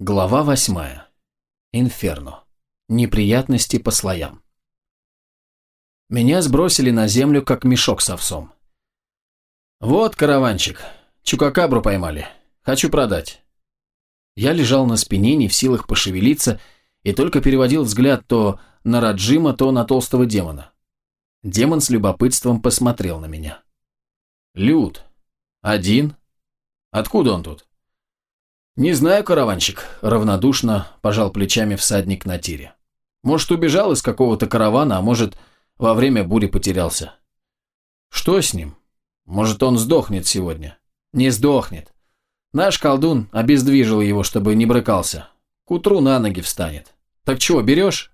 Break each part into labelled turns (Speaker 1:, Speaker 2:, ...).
Speaker 1: Глава восьмая. Инферно. Неприятности по слоям. Меня сбросили на землю, как мешок с овсом. «Вот, караванчик, чукакабру поймали. Хочу продать». Я лежал на спине, не в силах пошевелиться, и только переводил взгляд то на Раджима, то на толстого демона. Демон с любопытством посмотрел на меня. «Люд. Один? Откуда он тут?» «Не знаю, караванщик», – равнодушно пожал плечами всадник на тире. «Может, убежал из какого-то каравана, а может, во время бури потерялся». «Что с ним? Может, он сдохнет сегодня?» «Не сдохнет. Наш колдун обездвижил его, чтобы не брыкался. К утру на ноги встанет. Так чего, берешь?»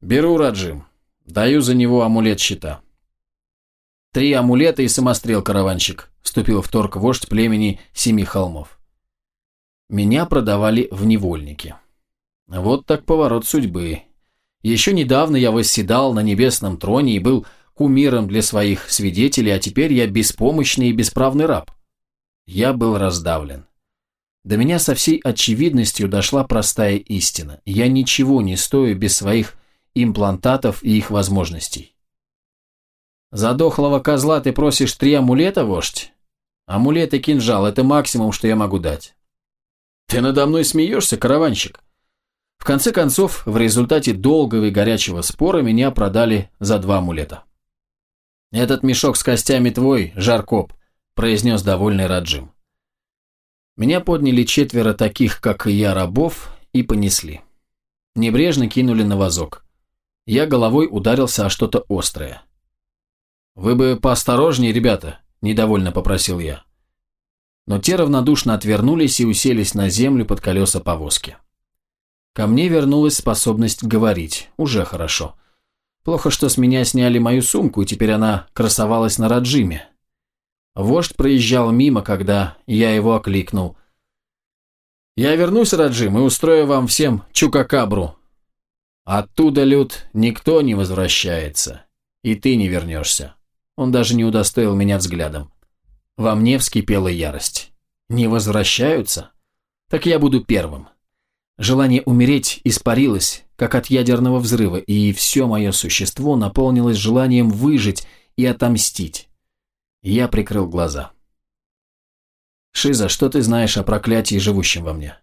Speaker 1: «Беру, Раджим. Даю за него амулет щита». «Три амулета и самострел, караванщик», – вступил в торг вождь племени Семи Холмов. Меня продавали в невольники. Вот так поворот судьбы. Еще недавно я восседал на небесном троне и был кумиром для своих свидетелей, а теперь я беспомощный и бесправный раб. Я был раздавлен. До меня со всей очевидностью дошла простая истина. Я ничего не стою без своих имплантатов и их возможностей. За дохлого козла ты просишь три амулета, вождь? Амулет и кинжал – это максимум, что я могу дать. Ты надо мной смеешься, караванщик? В конце концов, в результате долгого и горячего спора меня продали за два амулета. «Этот мешок с костями твой, Жаркоп», – произнес довольный Раджим. Меня подняли четверо таких, как и я, рабов, и понесли. Небрежно кинули на вазок. Я головой ударился о что-то острое. «Вы бы поосторожнее, ребята», – недовольно попросил я но те равнодушно отвернулись и уселись на землю под колеса повозки. Ко мне вернулась способность говорить, уже хорошо. Плохо, что с меня сняли мою сумку, и теперь она красовалась на Раджиме. Вождь проезжал мимо, когда я его окликнул. «Я вернусь, Раджим, и устрою вам всем чукакабру. Оттуда, Люд, никто не возвращается, и ты не вернешься». Он даже не удостоил меня взглядом. Во мне вскипела ярость. Не возвращаются? Так я буду первым. Желание умереть испарилось, как от ядерного взрыва, и все мое существо наполнилось желанием выжить и отомстить. Я прикрыл глаза. «Шиза, что ты знаешь о проклятии, живущем во мне?»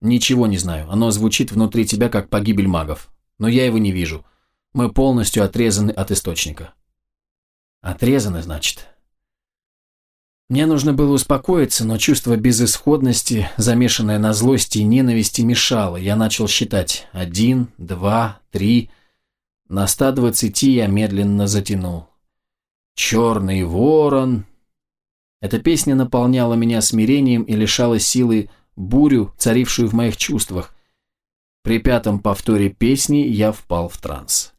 Speaker 1: «Ничего не знаю. Оно звучит внутри тебя, как погибель магов. Но я его не вижу. Мы полностью отрезаны от источника». «Отрезаны, значит?» Мне нужно было успокоиться, но чувство безысходности, замешанное на злости и ненависти, мешало. Я начал считать. Один, два, три. На ста двадцати я медленно затянул. «Черный ворон». Эта песня наполняла меня смирением и лишала силы бурю, царившую в моих чувствах. При пятом повторе песни я впал в транс.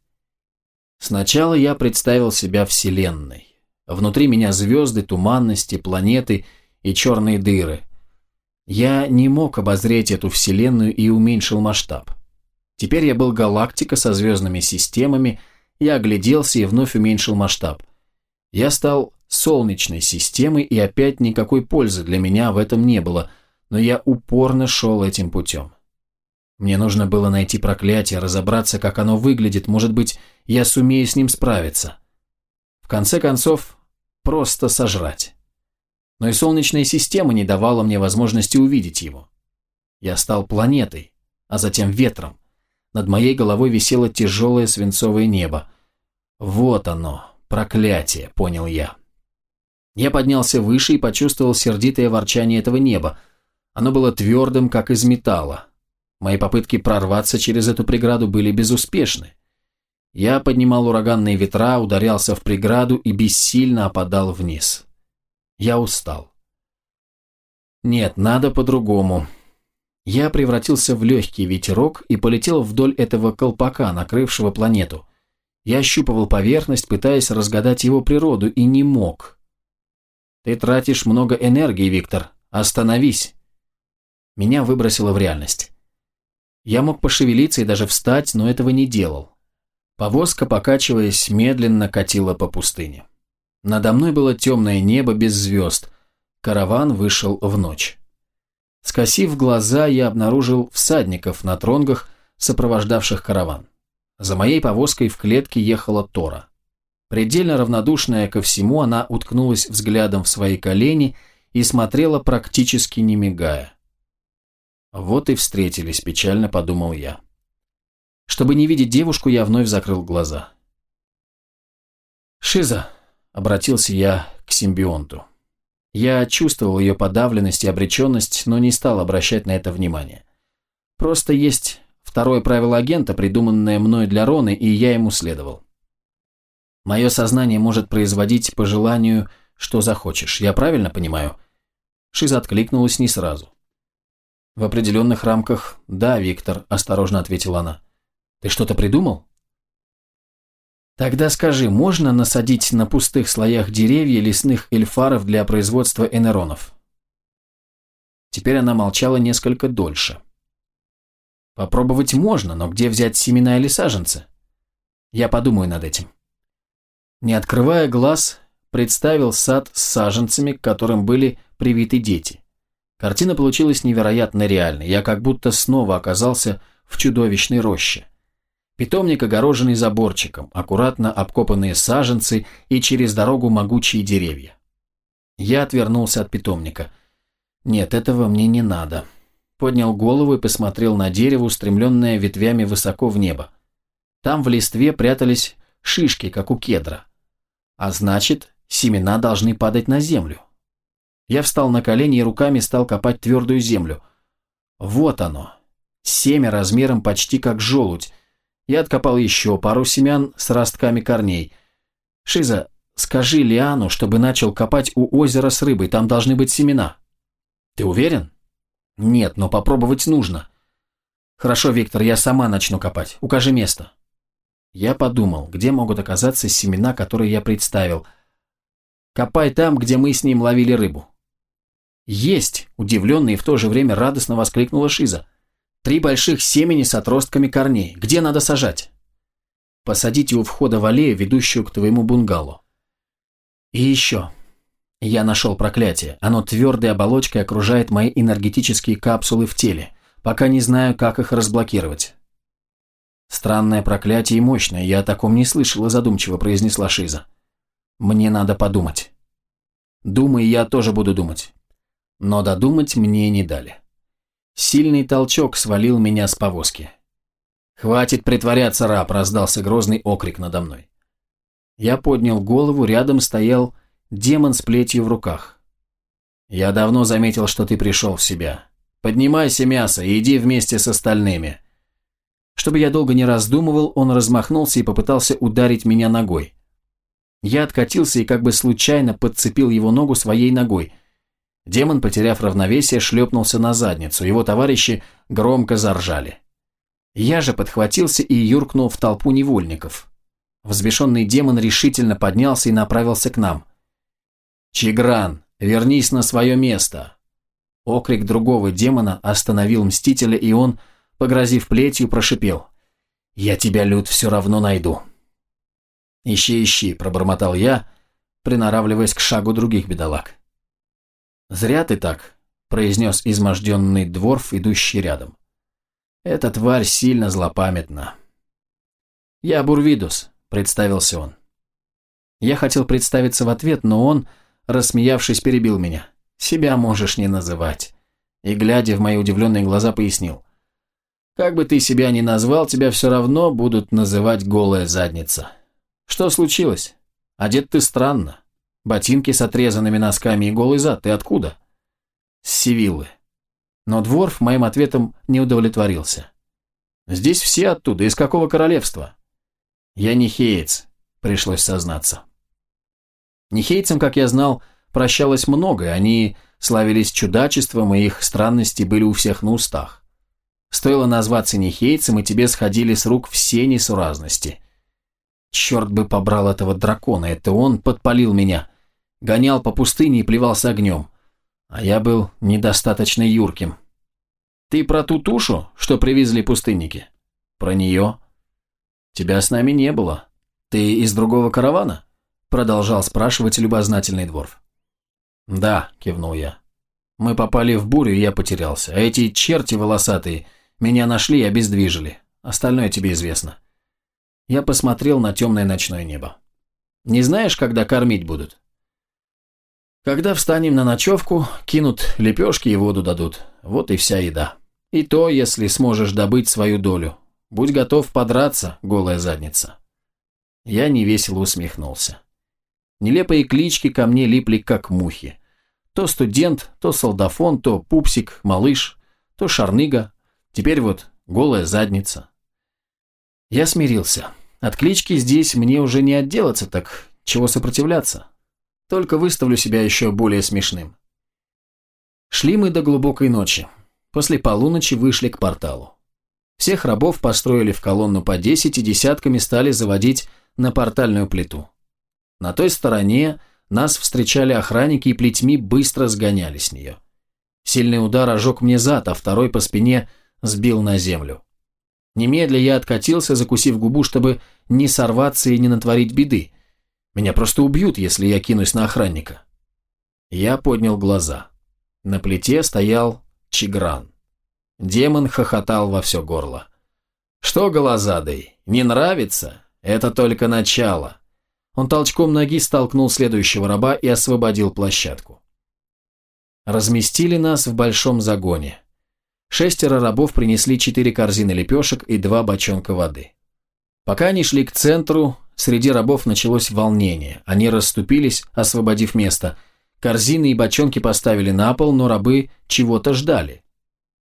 Speaker 1: Сначала я представил себя Вселенной. Внутри меня звезды, туманности, планеты и черные дыры. Я не мог обозреть эту вселенную и уменьшил масштаб. Теперь я был галактика со звездными системами, я огляделся и вновь уменьшил масштаб. Я стал солнечной системой, и опять никакой пользы для меня в этом не было, но я упорно шел этим путем. Мне нужно было найти проклятие, разобраться, как оно выглядит, может быть, я сумею с ним справиться. В конце концов, просто сожрать. Но и Солнечная система не давала мне возможности увидеть его. Я стал планетой, а затем ветром. Над моей головой висело тяжелое свинцовое небо. Вот оно, проклятие, понял я. Я поднялся выше и почувствовал сердитое ворчание этого неба. Оно было твердым, как из металла. Мои попытки прорваться через эту преграду были безуспешны. Я поднимал ураганные ветра, ударялся в преграду и бессильно опадал вниз. Я устал. Нет, надо по-другому. Я превратился в легкий ветерок и полетел вдоль этого колпака, накрывшего планету. Я ощупывал поверхность, пытаясь разгадать его природу, и не мог. Ты тратишь много энергии, Виктор. Остановись. Меня выбросило в реальность. Я мог пошевелиться и даже встать, но этого не делал. Повозка, покачиваясь, медленно катила по пустыне. Надо мной было темное небо без звезд. Караван вышел в ночь. Скосив глаза, я обнаружил всадников на тронгах, сопровождавших караван. За моей повозкой в клетке ехала Тора. Предельно равнодушная ко всему, она уткнулась взглядом в свои колени и смотрела практически не мигая. Вот и встретились, печально подумал я. Чтобы не видеть девушку, я вновь закрыл глаза. «Шиза», — обратился я к симбионту. Я чувствовал ее подавленность и обреченность, но не стал обращать на это внимание. Просто есть второе правило агента, придуманное мной для Роны, и я ему следовал. Мое сознание может производить по желанию, что захочешь. Я правильно понимаю? Шиза откликнулась не сразу. В определенных рамках «да, Виктор», – осторожно ответила она. «Ты что-то придумал?» «Тогда скажи, можно насадить на пустых слоях деревья лесных эльфаров для производства энеронов?» Теперь она молчала несколько дольше. «Попробовать можно, но где взять семена или саженцы?» «Я подумаю над этим». Не открывая глаз, представил сад с саженцами, к которым были привиты дети. Картина получилась невероятно реальной. Я как будто снова оказался в чудовищной роще. Питомник, огороженный заборчиком, аккуратно обкопанные саженцы и через дорогу могучие деревья. Я отвернулся от питомника. Нет, этого мне не надо. Поднял голову и посмотрел на дерево, устремленное ветвями высоко в небо. Там в листве прятались шишки, как у кедра. А значит, семена должны падать на землю. Я встал на колени и руками стал копать твердую землю. Вот оно. Семя размером почти как желудь. Я откопал еще пару семян с ростками корней. Шиза, скажи Лиану, чтобы начал копать у озера с рыбой, там должны быть семена. Ты уверен? Нет, но попробовать нужно. Хорошо, Виктор, я сама начну копать. Укажи место. Я подумал, где могут оказаться семена, которые я представил. Копай там, где мы с ним ловили рыбу. «Есть!» – удивленно и в то же время радостно воскликнула Шиза. «Три больших семени с отростками корней. Где надо сажать?» «Посадите у входа в аллею, ведущую к твоему бунгало». «И еще. Я нашел проклятие. Оно твердой оболочкой окружает мои энергетические капсулы в теле. Пока не знаю, как их разблокировать». «Странное проклятие и мощное. Я о таком не слышала», – задумчиво произнесла Шиза. «Мне надо подумать». «Думай, я тоже буду думать. Но додумать мне не дали. Сильный толчок свалил меня с повозки. «Хватит притворяться, раб!» – раздался грозный окрик надо мной. Я поднял голову, рядом стоял демон с плетью в руках. «Я давно заметил, что ты пришел в себя. Поднимайся, мясо, и иди вместе с остальными». Чтобы я долго не раздумывал, он размахнулся и попытался ударить меня ногой. Я откатился и как бы случайно подцепил его ногу своей ногой – Демон, потеряв равновесие, шлепнулся на задницу, его товарищи громко заржали. Я же подхватился и юркнул в толпу невольников. Взбешенный демон решительно поднялся и направился к нам. «Чигран, вернись на свое место!» Окрик другого демона остановил Мстителя, и он, погрозив плетью, прошипел. «Я тебя, Люд, все равно найду». «Ищи, ищи», – пробормотал я, приноравливаясь к шагу других бедолаг. «Зря ты так», – произнес изможденный дворф, идущий рядом. «Эта тварь сильно злопамятна». «Я Бурвидус», – представился он. Я хотел представиться в ответ, но он, рассмеявшись, перебил меня. «Себя можешь не называть». И, глядя в мои удивленные глаза, пояснил. «Как бы ты себя ни назвал, тебя все равно будут называть голая задница. Что случилось? Одет ты странно. Ботинки с отрезанными носками и голый зад. Ты откуда? С Севиллы. Но Дворф моим ответом не удовлетворился. Здесь все оттуда. Из какого королевства? Я не хеец, пришлось сознаться. Нехейцам, как я знал, прощалось многое. Они славились чудачеством, и их странности были у всех на устах. Стоило назваться нехейцем, и тебе сходили с рук все несуразности. Черт бы побрал этого дракона, это он подпалил меня гонял по пустыне и плевался огнем. А я был недостаточно юрким. Ты про ту тушу, что привезли пустынники? Про нее? Тебя с нами не было. Ты из другого каравана? Продолжал спрашивать любознательный дворф. Да, кивнул я. Мы попали в бурю, и я потерялся. А эти черти волосатые меня нашли и обездвижили. Остальное тебе известно. Я посмотрел на темное ночное небо. Не знаешь, когда кормить будут? Когда встанем на ночевку, кинут лепешки и воду дадут. Вот и вся еда. И то, если сможешь добыть свою долю. Будь готов подраться, голая задница. Я невесело усмехнулся. Нелепые клички ко мне липли, как мухи. То студент, то солдафон, то пупсик, малыш, то шарныга. Теперь вот голая задница. Я смирился. От клички здесь мне уже не отделаться, так чего сопротивляться? Только выставлю себя еще более смешным. Шли мы до глубокой ночи. После полуночи вышли к порталу. Всех рабов построили в колонну по десять и десятками стали заводить на портальную плиту. На той стороне нас встречали охранники и плетьми быстро сгоняли с нее. Сильный удар ожег мне зад, а второй по спине сбил на землю. Немедля я откатился, закусив губу, чтобы не сорваться и не натворить беды. Меня просто убьют, если я кинусь на охранника. Я поднял глаза. На плите стоял Чигран. Демон хохотал во все горло. «Что, голозадый, не нравится? Это только начало. Он толчком ноги столкнул следующего раба и освободил площадку. Разместили нас в большом загоне. Шестеро рабов принесли четыре корзины лепешек и два бочонка воды. Пока они шли к центру, среди рабов началось волнение. Они расступились, освободив место. Корзины и бочонки поставили на пол, но рабы чего-то ждали.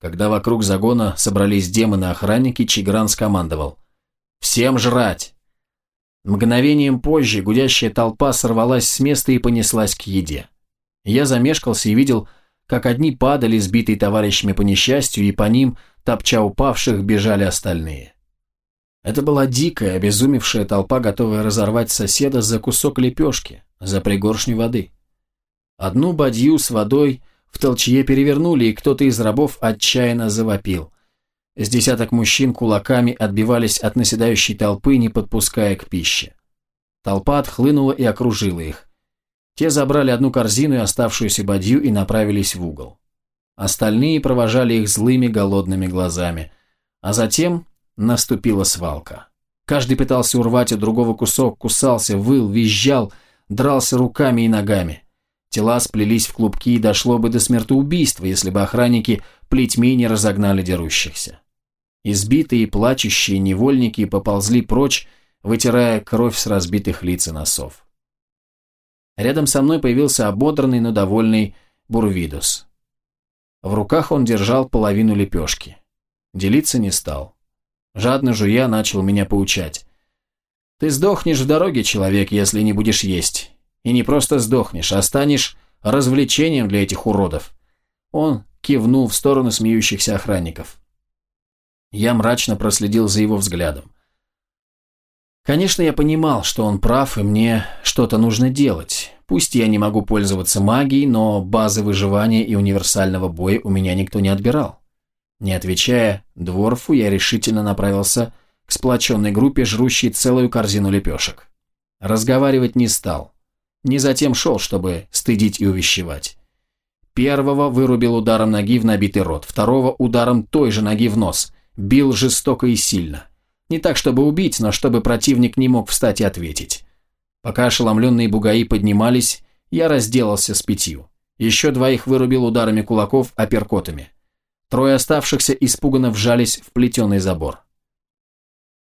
Speaker 1: Когда вокруг загона собрались демоны-охранники, Чигран скомандовал. «Всем жрать!» Мгновением позже гудящая толпа сорвалась с места и понеслась к еде. Я замешкался и видел, как одни падали, сбитые товарищами по несчастью, и по ним, топча упавших, бежали остальные. Это была дикая, обезумевшая толпа, готовая разорвать соседа за кусок лепешки, за пригоршню воды. Одну бадью с водой в толчье перевернули, и кто-то из рабов отчаянно завопил. С десяток мужчин кулаками отбивались от наседающей толпы, не подпуская к пище. Толпа отхлынула и окружила их. Те забрали одну корзину и оставшуюся бадью и направились в угол. Остальные провожали их злыми голодными глазами. А затем наступила свалка. Каждый пытался урвать у другого кусок, кусался, выл, визжал, дрался руками и ногами. Тела сплелись в клубки и дошло бы до смертоубийства, если бы охранники плетьми не разогнали дерущихся. Избитые и плачущие невольники поползли прочь, вытирая кровь с разбитых лиц и носов. Рядом со мной появился ободранный, но довольный Бурвидус. В руках он держал половину лепешки. Делиться не стал. Жадно жуя начал меня поучать. «Ты сдохнешь в дороге, человек, если не будешь есть. И не просто сдохнешь, а станешь развлечением для этих уродов». Он кивнул в сторону смеющихся охранников. Я мрачно проследил за его взглядом. Конечно, я понимал, что он прав, и мне что-то нужно делать. Пусть я не могу пользоваться магией, но базы выживания и универсального боя у меня никто не отбирал. Не отвечая Дворфу, я решительно направился к сплоченной группе, жрущей целую корзину лепешек. Разговаривать не стал. Не затем шел, чтобы стыдить и увещевать. Первого вырубил ударом ноги в набитый рот, второго ударом той же ноги в нос – Бил жестоко и сильно. Не так, чтобы убить, но чтобы противник не мог встать и ответить. Пока ошеломленные бугаи поднимались, я разделался с пятью. Еще двоих вырубил ударами кулаков апперкотами. Трое оставшихся испуганно вжались в плетеный забор.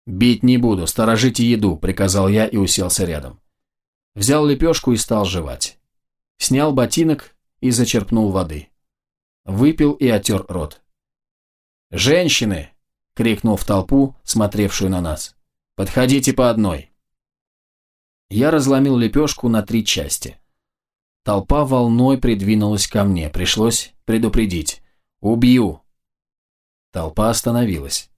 Speaker 1: «Бить не буду, сторожите еду», – приказал я и уселся рядом. Взял лепешку и стал жевать. Снял ботинок и зачерпнул воды. Выпил и отер рот. «Женщины!» – крикнул в толпу, смотревшую на нас. «Подходите по одной!» Я разломил лепешку на три части. Толпа волной придвинулась ко мне, пришлось предупредить. «Убью!» Толпа остановилась.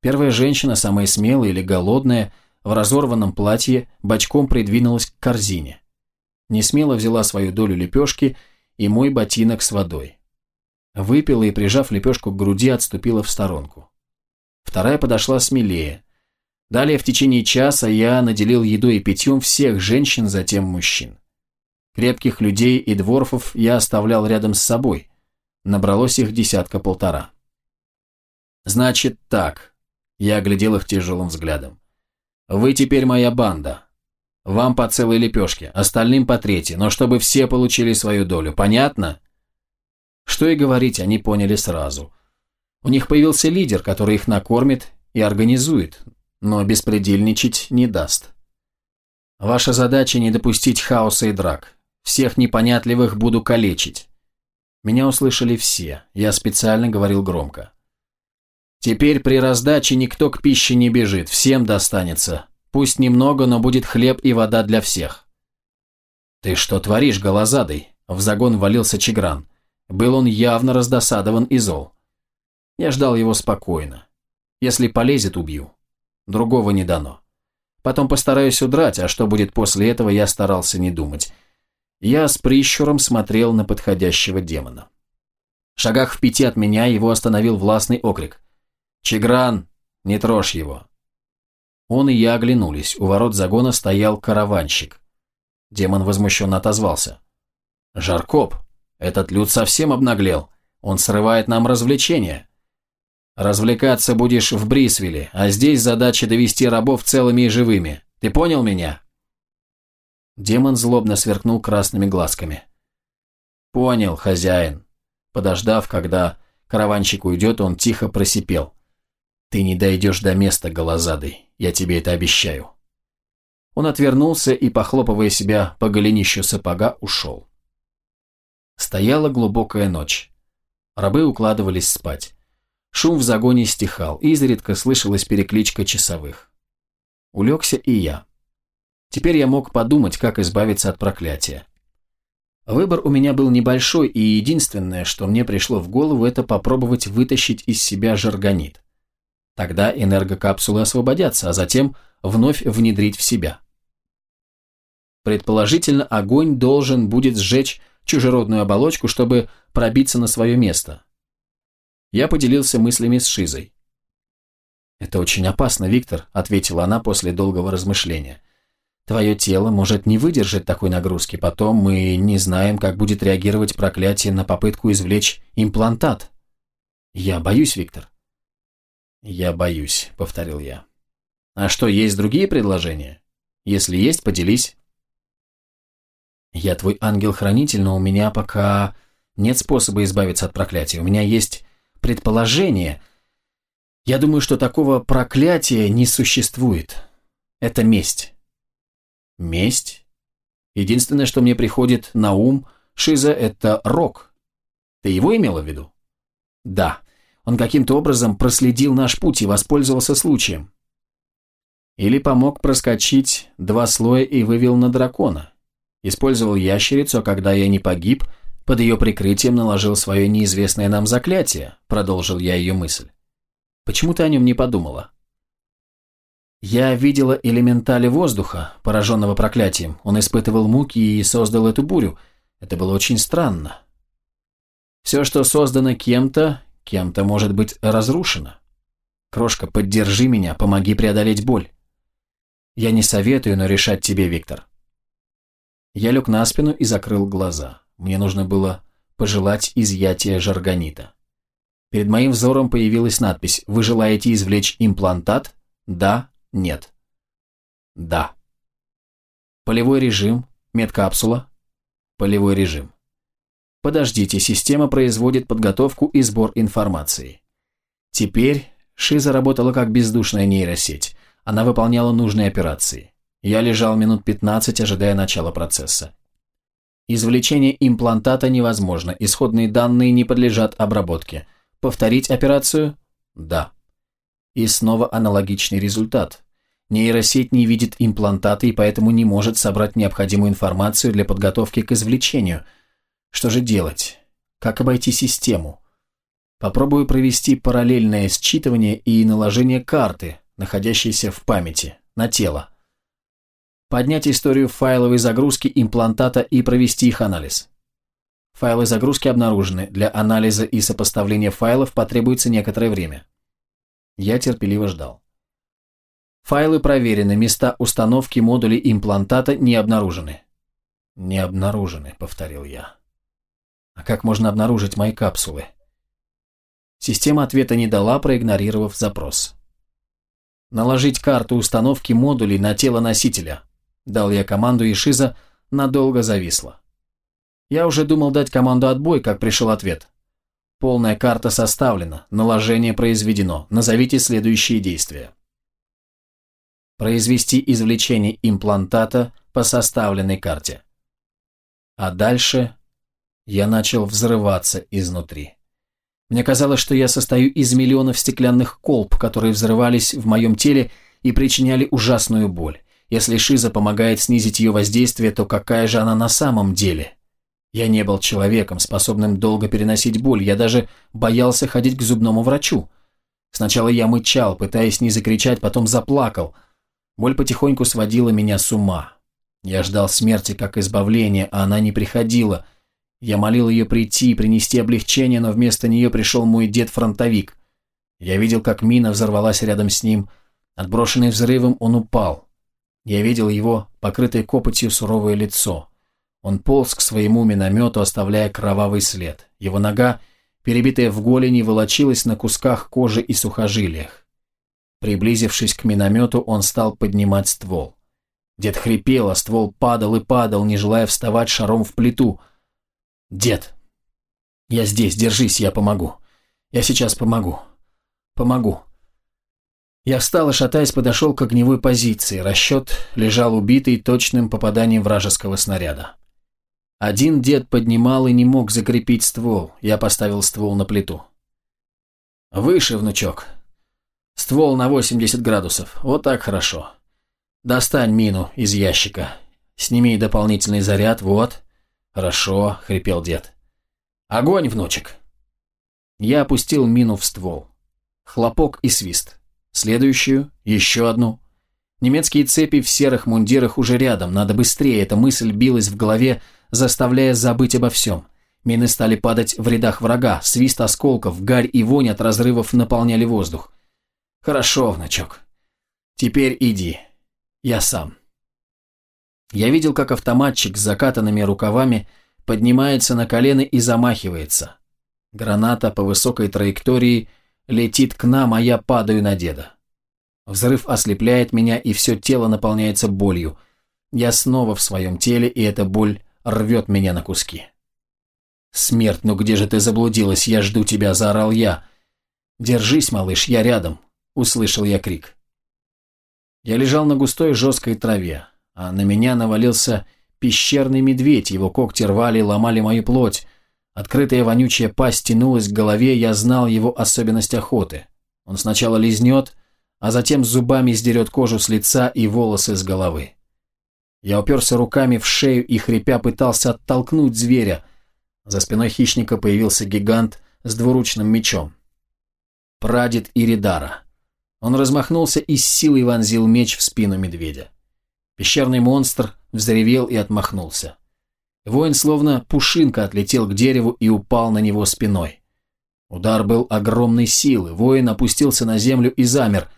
Speaker 1: Первая женщина, самая смелая или голодная, в разорванном платье, бочком придвинулась к корзине. Несмело взяла свою долю лепешки и мой ботинок с водой. Выпила и, прижав лепешку к груди, отступила в сторонку. Вторая подошла смелее. Далее в течение часа я наделил едой и питьем всех женщин, затем мужчин. Крепких людей и дворфов я оставлял рядом с собой. Набралось их десятка-полтора. «Значит так», — я оглядел их тяжелым взглядом. «Вы теперь моя банда. Вам по целой лепешке, остальным по третьей, но чтобы все получили свою долю, понятно?» Что и говорить, они поняли сразу. У них появился лидер, который их накормит и организует, но беспредельничать не даст. Ваша задача не допустить хаоса и драк. Всех непонятливых буду калечить. Меня услышали все, я специально говорил громко. Теперь при раздаче никто к пище не бежит, всем достанется. Пусть немного, но будет хлеб и вода для всех. Ты что творишь, голозадый? В загон валился Чигран. Был он явно раздосадован и зол. Я ждал его спокойно. Если полезет, убью. Другого не дано. Потом постараюсь удрать, а что будет после этого, я старался не думать. Я с прищуром смотрел на подходящего демона. В шагах в пяти от меня его остановил властный окрик. «Чигран, не трожь его!» Он и я оглянулись. У ворот загона стоял караванщик. Демон возмущенно отозвался. «Жаркоп, этот люд совсем обнаглел. Он срывает нам развлечения. Развлекаться будешь в Брисвилле, а здесь задача довести рабов целыми и живыми. Ты понял меня?» Демон злобно сверкнул красными глазками. «Понял, хозяин». Подождав, когда караванщик уйдет, он тихо просипел. «Ты не дойдешь до места, голозадый, я тебе это обещаю». Он отвернулся и, похлопывая себя по голенищу сапога, ушел. Стояла глубокая ночь. Рабы укладывались спать. Шум в загоне стихал, изредка слышалась перекличка часовых. Улегся и я. Теперь я мог подумать, как избавиться от проклятия. Выбор у меня был небольшой, и единственное, что мне пришло в голову, это попробовать вытащить из себя жаргонит. Тогда энергокапсулы освободятся, а затем вновь внедрить в себя. Предположительно, огонь должен будет сжечь чужеродную оболочку, чтобы пробиться на свое место. Я поделился мыслями с Шизой. «Это очень опасно, Виктор», — ответила она после долгого размышления. «Твое тело может не выдержать такой нагрузки, потом мы не знаем, как будет реагировать проклятие на попытку извлечь имплантат. Я боюсь, Виктор». «Я боюсь», — повторил я. «А что, есть другие предложения? Если есть, поделись». «Я твой ангел-хранитель, но у меня пока нет способа избавиться от проклятия. У меня есть предположение. Я думаю, что такого проклятия не существует. Это месть. Месть? Единственное, что мне приходит на ум, Шиза, это Рок. Ты его имела в виду? Да. Он каким-то образом проследил наш путь и воспользовался случаем. Или помог проскочить два слоя и вывел на дракона. Использовал ящерицу, а когда я не погиб, под ее прикрытием наложил свое неизвестное нам заклятие, продолжил я ее мысль. Почему ты о нем не подумала? Я видела элементали воздуха, пораженного проклятием. Он испытывал муки и создал эту бурю. Это было очень странно. Все, что создано кем-то, кем-то может быть разрушено. Крошка, поддержи меня, помоги преодолеть боль. Я не советую, но решать тебе, Виктор. Я лег на спину и закрыл глаза. Мне нужно было пожелать изъятия жаргонита. Перед моим взором появилась надпись «Вы желаете извлечь имплантат? Да? Нет?» «Да». Полевой режим, медкапсула, полевой режим. Подождите, система производит подготовку и сбор информации. Теперь Шиза работала как бездушная нейросеть. Она выполняла нужные операции. Я лежал минут 15, ожидая начала процесса. Извлечение имплантата невозможно, исходные данные не подлежат обработке. Повторить операцию? Да. И снова аналогичный результат. Нейросеть не видит имплантата и поэтому не может собрать необходимую информацию для подготовки к извлечению. Что же делать? Как обойти систему? Попробую провести параллельное считывание и наложение карты, находящейся в памяти, на тело поднять историю файловой загрузки имплантата и провести их анализ. Файлы загрузки обнаружены. Для анализа и сопоставления файлов потребуется некоторое время. Я терпеливо ждал. Файлы проверены, места установки модулей имплантата не обнаружены. «Не обнаружены», — повторил я. «А как можно обнаружить мои капсулы?» Система ответа не дала, проигнорировав запрос. «Наложить карту установки модулей на тело носителя», — дал я команду, и Шиза надолго зависла. Я уже думал дать команду отбой, как пришел ответ. Полная карта составлена, наложение произведено. Назовите следующие действия. Произвести извлечение имплантата по составленной карте. А дальше я начал взрываться изнутри. Мне казалось, что я состою из миллионов стеклянных колб, которые взрывались в моем теле и причиняли ужасную боль. Если шиза помогает снизить ее воздействие, то какая же она на самом деле? Я не был человеком, способным долго переносить боль, я даже боялся ходить к зубному врачу. Сначала я мычал, пытаясь не закричать, потом заплакал. Боль потихоньку сводила меня с ума. Я ждал смерти как избавления, а она не приходила. Я молил ее прийти и принести облегчение, но вместо нее пришел мой дед-фронтовик. Я видел, как мина взорвалась рядом с ним. Отброшенный взрывом, он упал. Я видел его, покрытое копотью суровое лицо. Он полз к своему миномету, оставляя кровавый след. Его нога, перебитая в голени, волочилась на кусках кожи и сухожилиях. Приблизившись к миномету, он стал поднимать ствол. Дед хрипел, а ствол падал и падал, не желая вставать шаром в плиту. «Дед, я здесь, держись, я помогу. Я сейчас помогу. Помогу». Я встал и, шатаясь, подошел к огневой позиции. Расчет лежал убитый точным попаданием вражеского снаряда. Один дед поднимал и не мог закрепить ствол. Я поставил ствол на плиту. «Выше, внучок. Ствол на 80 градусов. Вот так хорошо. Достань мину из ящика. Сними дополнительный заряд. Вот. Хорошо», — хрипел дед. «Огонь, внучек!» Я опустил мину в ствол. Хлопок и свист. Следующую, еще одну. Немецкие цепи в серых мундирах уже рядом, надо быстрее, эта мысль билась в голове, заставляя забыть обо всем. Мины стали падать в рядах врага, свист осколков, гарь и вонь от разрывов наполняли воздух. «Хорошо, внучок. Теперь иди. Я сам». Я видел, как автоматчик с закатанными рукавами поднимается на колено и замахивается. Граната по высокой траектории летит к нам, а я падаю на деда. Взрыв ослепляет меня, и все тело наполняется болью. Я снова в своем теле, и эта боль рвет меня на куски. «Смерть, ну где же ты заблудилась? Я жду тебя!» – заорал я. «Держись, малыш, я рядом!» – услышал я крик. Я лежал на густой жесткой траве, а на меня навалился пещерный медведь, его когти рвали и ломали мою плоть. Открытая вонючая пасть тянулась к голове, я знал его особенность охоты. Он сначала лизнет, а затем зубами сдерет кожу с лица и волосы с головы. Я уперся руками в шею и, хрипя, пытался оттолкнуть зверя. За спиной хищника появился гигант с двуручным мечом. Прадед Иридара. Он размахнулся и с силой вонзил меч в спину медведя. Пещерный монстр взревел и отмахнулся. Воин словно пушинка отлетел к дереву и упал на него спиной. Удар был огромной силы, воин опустился на землю и замер.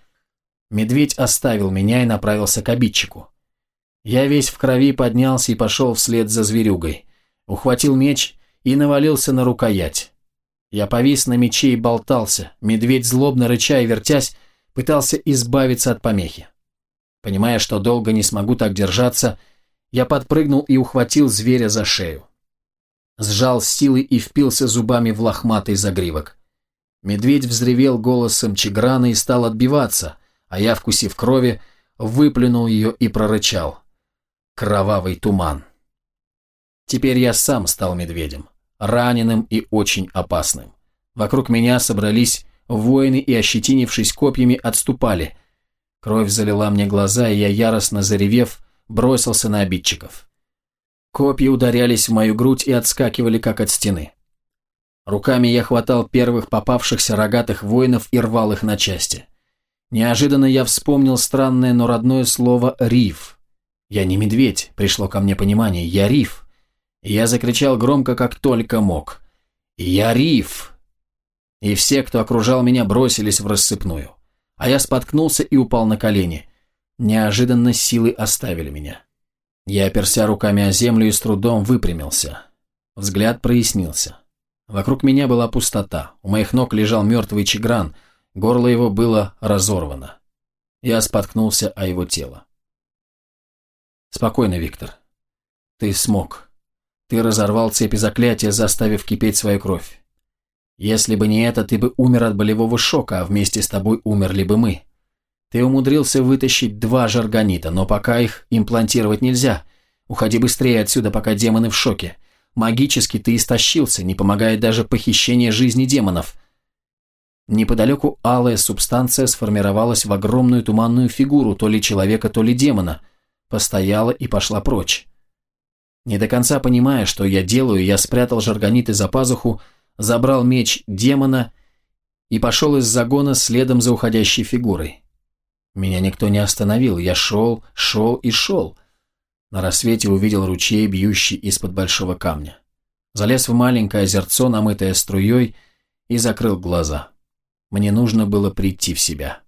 Speaker 1: Медведь оставил меня и направился к обидчику. Я весь в крови поднялся и пошел вслед за зверюгой. Ухватил меч и навалился на рукоять. Я повис на мече и болтался. Медведь, злобно рыча и вертясь, пытался избавиться от помехи. Понимая, что долго не смогу так держаться, я подпрыгнул и ухватил зверя за шею. Сжал силы и впился зубами в лохматый загривок. Медведь взревел голосом Чиграна и стал отбиваться, а я, вкусив крови, выплюнул ее и прорычал. Кровавый туман. Теперь я сам стал медведем, раненым и очень опасным. Вокруг меня собрались воины и, ощетинившись копьями, отступали. Кровь залила мне глаза, и я, яростно заревев, бросился на обидчиков. Копья ударялись в мою грудь и отскакивали, как от стены. Руками я хватал первых попавшихся рогатых воинов и рвал их на части. Неожиданно я вспомнил странное, но родное слово «риф», я не медведь, пришло ко мне понимание, я риф. я закричал громко, как только мог. Я риф! И все, кто окружал меня, бросились в рассыпную. А я споткнулся и упал на колени. Неожиданно силы оставили меня. Я оперся руками о землю и с трудом выпрямился. Взгляд прояснился. Вокруг меня была пустота. У моих ног лежал мертвый чигран. Горло его было разорвано. Я споткнулся о его тело. Спокойно, Виктор. Ты смог. Ты разорвал цепи заклятия, заставив кипеть свою кровь. Если бы не это, ты бы умер от болевого шока, а вместе с тобой умерли бы мы. Ты умудрился вытащить два жаргонита, но пока их имплантировать нельзя. Уходи быстрее отсюда, пока демоны в шоке. Магически ты истощился, не помогает даже похищение жизни демонов. Неподалеку алая субстанция сформировалась в огромную туманную фигуру то ли человека, то ли демона. Постояла и пошла прочь. Не до конца понимая, что я делаю, я спрятал жаргониты за пазуху, забрал меч демона и пошел из загона следом за уходящей фигурой. Меня никто не остановил, я шел, шел и шел. На рассвете увидел ручей, бьющий из-под большого камня. Залез в маленькое озерцо, намытое струей, и закрыл глаза. Мне нужно было прийти в себя.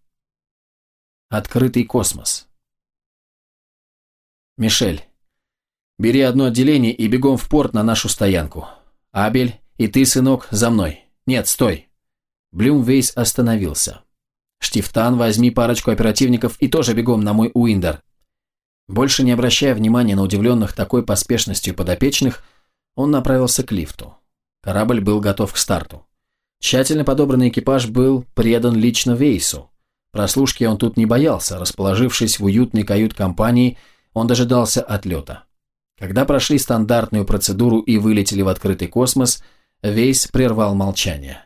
Speaker 1: Открытый космос. Мишель, бери одно отделение и бегом в порт на нашу стоянку. Абель и ты, сынок, за мной. Нет, стой. Блюмвейс остановился. Штифтан, возьми парочку оперативников и тоже бегом на мой Уиндер. Больше не обращая внимания на удивленных такой поспешностью подопечных, он направился к лифту. Корабль был готов к старту. Тщательно подобранный экипаж был предан лично Вейсу. Прослушки он тут не боялся, расположившись в уютной кают-компании, он дожидался отлета. Когда прошли стандартную процедуру и вылетели в открытый космос, Вейс прервал молчание.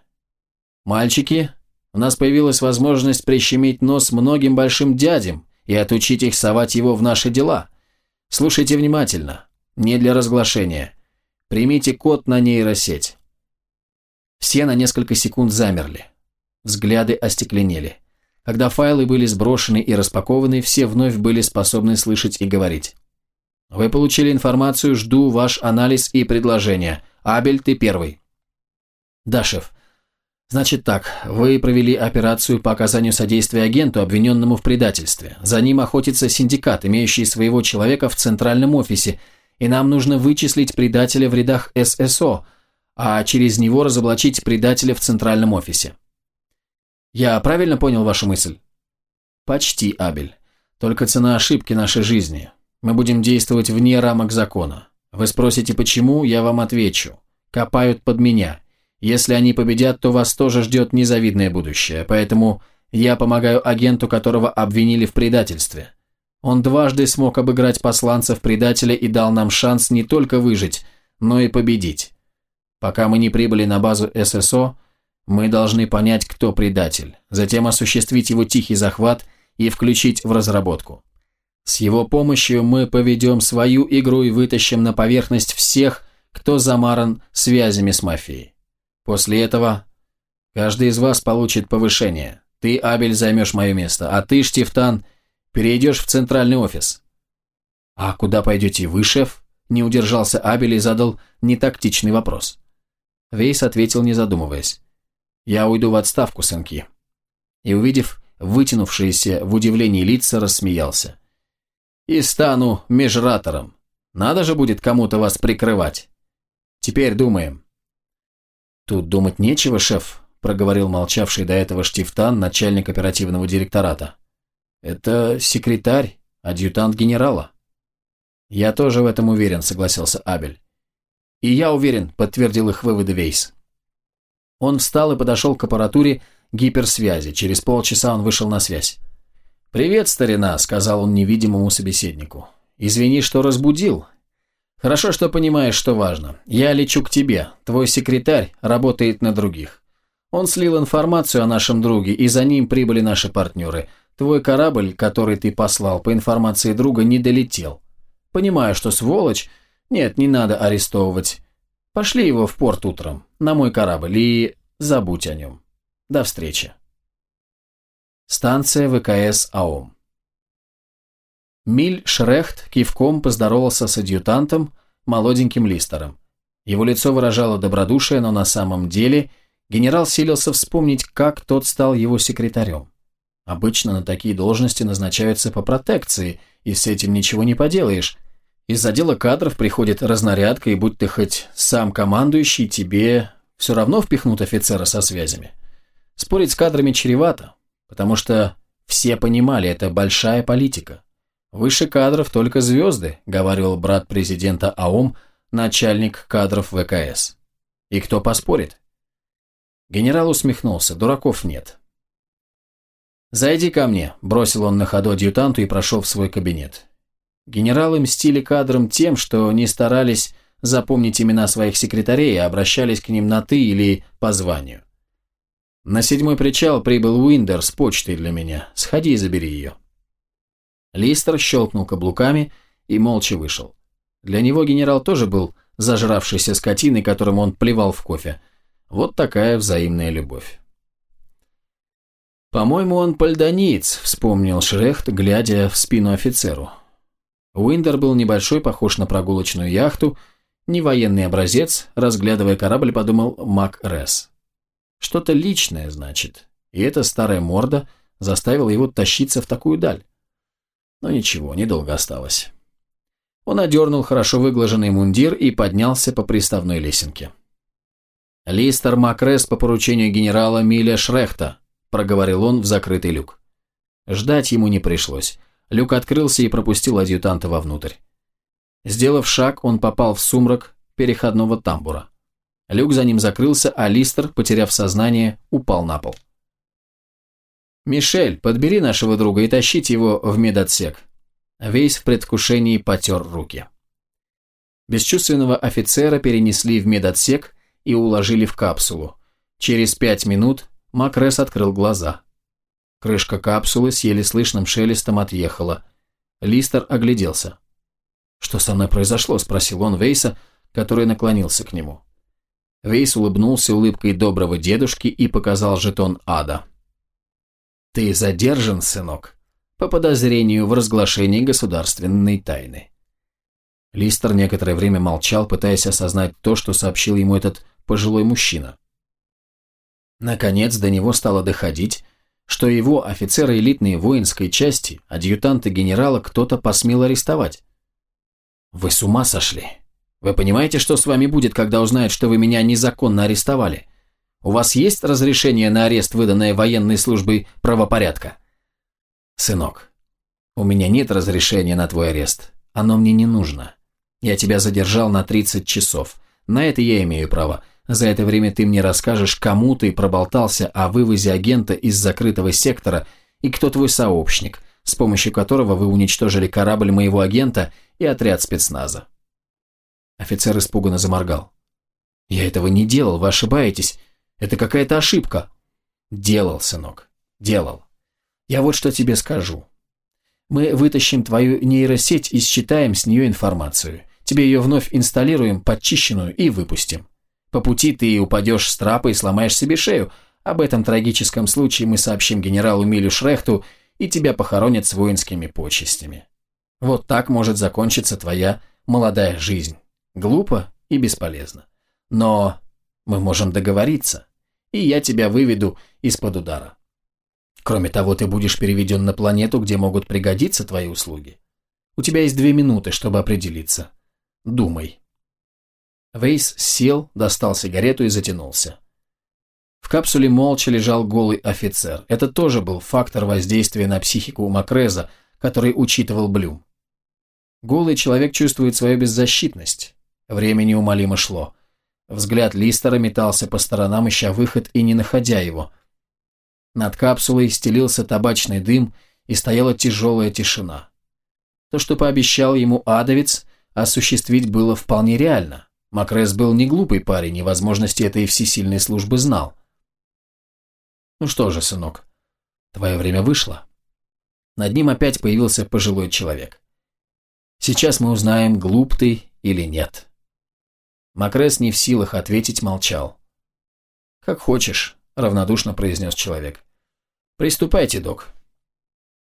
Speaker 1: «Мальчики, у нас появилась возможность прищемить нос многим большим дядям и отучить их совать его в наши дела. Слушайте внимательно, не для разглашения. Примите код на нейросеть. Все на несколько секунд замерли. Взгляды остекленели. Когда файлы были сброшены и распакованы, все вновь были способны слышать и говорить. «Вы получили информацию, жду ваш анализ и предложения. Абель, ты первый». «Да, шеф. Значит так, вы провели операцию по оказанию содействия агенту, обвиненному в предательстве. За ним охотится синдикат, имеющий своего человека в центральном офисе, и нам нужно вычислить предателя в рядах ССО – а через него разоблачить предателя в центральном офисе. Я правильно понял вашу мысль? Почти, Абель. Только цена ошибки нашей жизни. Мы будем действовать вне рамок закона. Вы спросите, почему, я вам отвечу. Копают под меня. Если они победят, то вас тоже ждет незавидное будущее, поэтому я помогаю агенту, которого обвинили в предательстве. Он дважды смог обыграть посланцев предателя и дал нам шанс не только выжить, но и победить. Пока мы не прибыли на базу ССО, мы должны понять, кто предатель, затем осуществить его тихий захват и включить в разработку. С его помощью мы поведем свою игру и вытащим на поверхность всех, кто замаран связями с мафией. После этого каждый из вас получит повышение. Ты, Абель, займешь мое место, а ты, Штифтан, перейдешь в центральный офис. А куда пойдете вы, шеф? Не удержался Абель и задал нетактичный вопрос. Вейс ответил, не задумываясь. «Я уйду в отставку, сынки». И, увидев вытянувшиеся в удивлении лица, рассмеялся. «И стану межратором. Надо же будет кому-то вас прикрывать. Теперь думаем». «Тут думать нечего, шеф», – проговорил молчавший до этого Штифтан, начальник оперативного директората. «Это секретарь, адъютант генерала». «Я тоже в этом уверен», – согласился Абель. «И я уверен», – подтвердил их выводы Вейс. Он встал и подошел к аппаратуре гиперсвязи. Через полчаса он вышел на связь. «Привет, старина», – сказал он невидимому собеседнику. «Извини, что разбудил. Хорошо, что понимаешь, что важно. Я лечу к тебе. Твой секретарь работает на других. Он слил информацию о нашем друге, и за ним прибыли наши партнеры. Твой корабль, который ты послал, по информации друга, не долетел. Понимаю, что сволочь, нет, не надо арестовывать. Пошли его в порт утром, на мой корабль, и забудь о нем. До встречи. Станция ВКС АОМ. Миль Шрехт кивком поздоровался с адъютантом, молоденьким листером. Его лицо выражало добродушие, но на самом деле генерал силился вспомнить, как тот стал его секретарем. Обычно на такие должности назначаются по протекции, и с этим ничего не поделаешь, Из отдела кадров приходит разнарядка, и будь ты хоть сам командующий, тебе все равно впихнут офицера со связями. Спорить с кадрами чревато, потому что все понимали, это большая политика. Выше кадров только звезды, говорил брат президента АОМ, начальник кадров ВКС. И кто поспорит? Генерал усмехнулся, дураков нет. «Зайди ко мне», – бросил он на ходу адъютанту и прошел в свой кабинет. Генералы мстили кадрам тем, что не старались запомнить имена своих секретарей, а обращались к ним на «ты» или по званию. На седьмой причал прибыл Уиндер с почтой для меня. Сходи и забери ее. Листер щелкнул каблуками и молча вышел. Для него генерал тоже был зажравшейся скотиной, которому он плевал в кофе. Вот такая взаимная любовь. «По-моему, он пальдониец», — вспомнил Шрехт, глядя в спину офицеру. Уиндер был небольшой, похож на прогулочную яхту, не военный образец, разглядывая корабль, подумал Мак Ресс. Что-то личное, значит, и эта старая морда заставила его тащиться в такую даль. Но ничего, недолго осталось. Он одернул хорошо выглаженный мундир и поднялся по приставной лесенке. «Листер Макрес по поручению генерала Миля Шрехта», – проговорил он в закрытый люк. Ждать ему не пришлось. Люк открылся и пропустил адъютанта вовнутрь. Сделав шаг, он попал в сумрак переходного тамбура. Люк за ним закрылся, а Листер, потеряв сознание, упал на пол. «Мишель, подбери нашего друга и тащите его в медотсек». Вейс в предвкушении потер руки. Бесчувственного офицера перенесли в медотсек и уложили в капсулу. Через пять минут Макрес открыл глаза. Крышка капсулы с еле слышным шелестом отъехала. Листер огляделся. «Что со мной произошло?» – спросил он Вейса, который наклонился к нему. Вейс улыбнулся улыбкой доброго дедушки и показал жетон ада. «Ты задержан, сынок, по подозрению в разглашении государственной тайны». Листер некоторое время молчал, пытаясь осознать то, что сообщил ему этот пожилой мужчина. Наконец до него стало доходить, что его офицеры элитной воинской части, адъютанты генерала, кто-то посмел арестовать. «Вы с ума сошли? Вы понимаете, что с вами будет, когда узнают, что вы меня незаконно арестовали? У вас есть разрешение на арест, выданное военной службой правопорядка?» «Сынок, у меня нет разрешения на твой арест. Оно мне не нужно. Я тебя задержал на 30 часов. На это я имею право. За это время ты мне расскажешь, кому ты проболтался о вывозе агента из закрытого сектора и кто твой сообщник, с помощью которого вы уничтожили корабль моего агента и отряд спецназа. Офицер испуганно заморгал. «Я этого не делал, вы ошибаетесь. Это какая-то ошибка». «Делал, сынок, делал. Я вот что тебе скажу. Мы вытащим твою нейросеть и считаем с нее информацию. Тебе ее вновь инсталируем, подчищенную и выпустим. По пути ты упадешь с трапа и сломаешь себе шею. Об этом трагическом случае мы сообщим генералу Милю Шрехту, и тебя похоронят с воинскими почестями. Вот так может закончиться твоя молодая жизнь. Глупо и бесполезно. Но мы можем договориться, и я тебя выведу из-под удара. Кроме того, ты будешь переведен на планету, где могут пригодиться твои услуги. У тебя есть две минуты, чтобы определиться. Думай. Вейс сел, достал сигарету и затянулся. В капсуле молча лежал голый офицер. Это тоже был фактор воздействия на психику Макреза, который учитывал Блюм. Голый человек чувствует свою беззащитность. Время неумолимо шло. Взгляд Листера метался по сторонам, ища выход и не находя его. Над капсулой стелился табачный дым, и стояла тяжелая тишина. То, что пообещал ему адовец, осуществить было вполне реально. Макрес был не глупый парень, и возможности этой всесильной службы знал. Ну что же, сынок, твое время вышло. Над ним опять появился пожилой человек. Сейчас мы узнаем, глуп ты или нет. Макрес не в силах ответить, молчал. «Как хочешь», — равнодушно произнес человек. «Приступайте, док».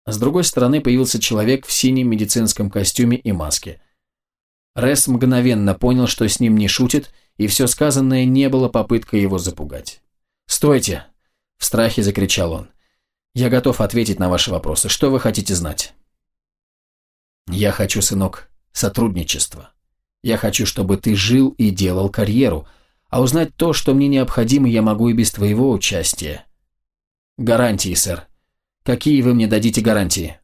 Speaker 1: С другой стороны появился человек в синем медицинском костюме и маске. Рес мгновенно понял, что с ним не шутит, и все сказанное не было попыткой его запугать. «Стойте!» – в страхе закричал он. «Я готов ответить на ваши вопросы. Что вы хотите знать?» «Я хочу, сынок, сотрудничество. Я хочу, чтобы ты жил и делал карьеру, а узнать то, что мне необходимо, я могу и без твоего участия. Гарантии, сэр. Какие вы мне дадите гарантии?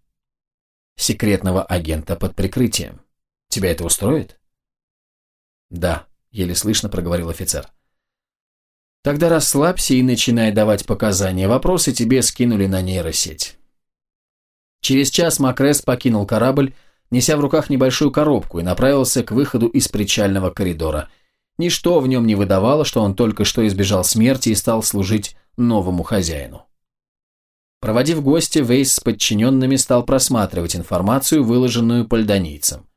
Speaker 1: Секретного агента под прикрытием. Тебя это устроит? Да, еле слышно проговорил офицер. Тогда расслабься и начинай давать показания. Вопросы тебе скинули на нейросеть. Через час Макрес покинул корабль, неся в руках небольшую коробку и направился к выходу из причального коридора. Ничто в нем не выдавало, что он только что избежал смерти и стал служить новому хозяину. Проводив гостя, Вейс с подчиненными стал просматривать информацию, выложенную пальдонийцем.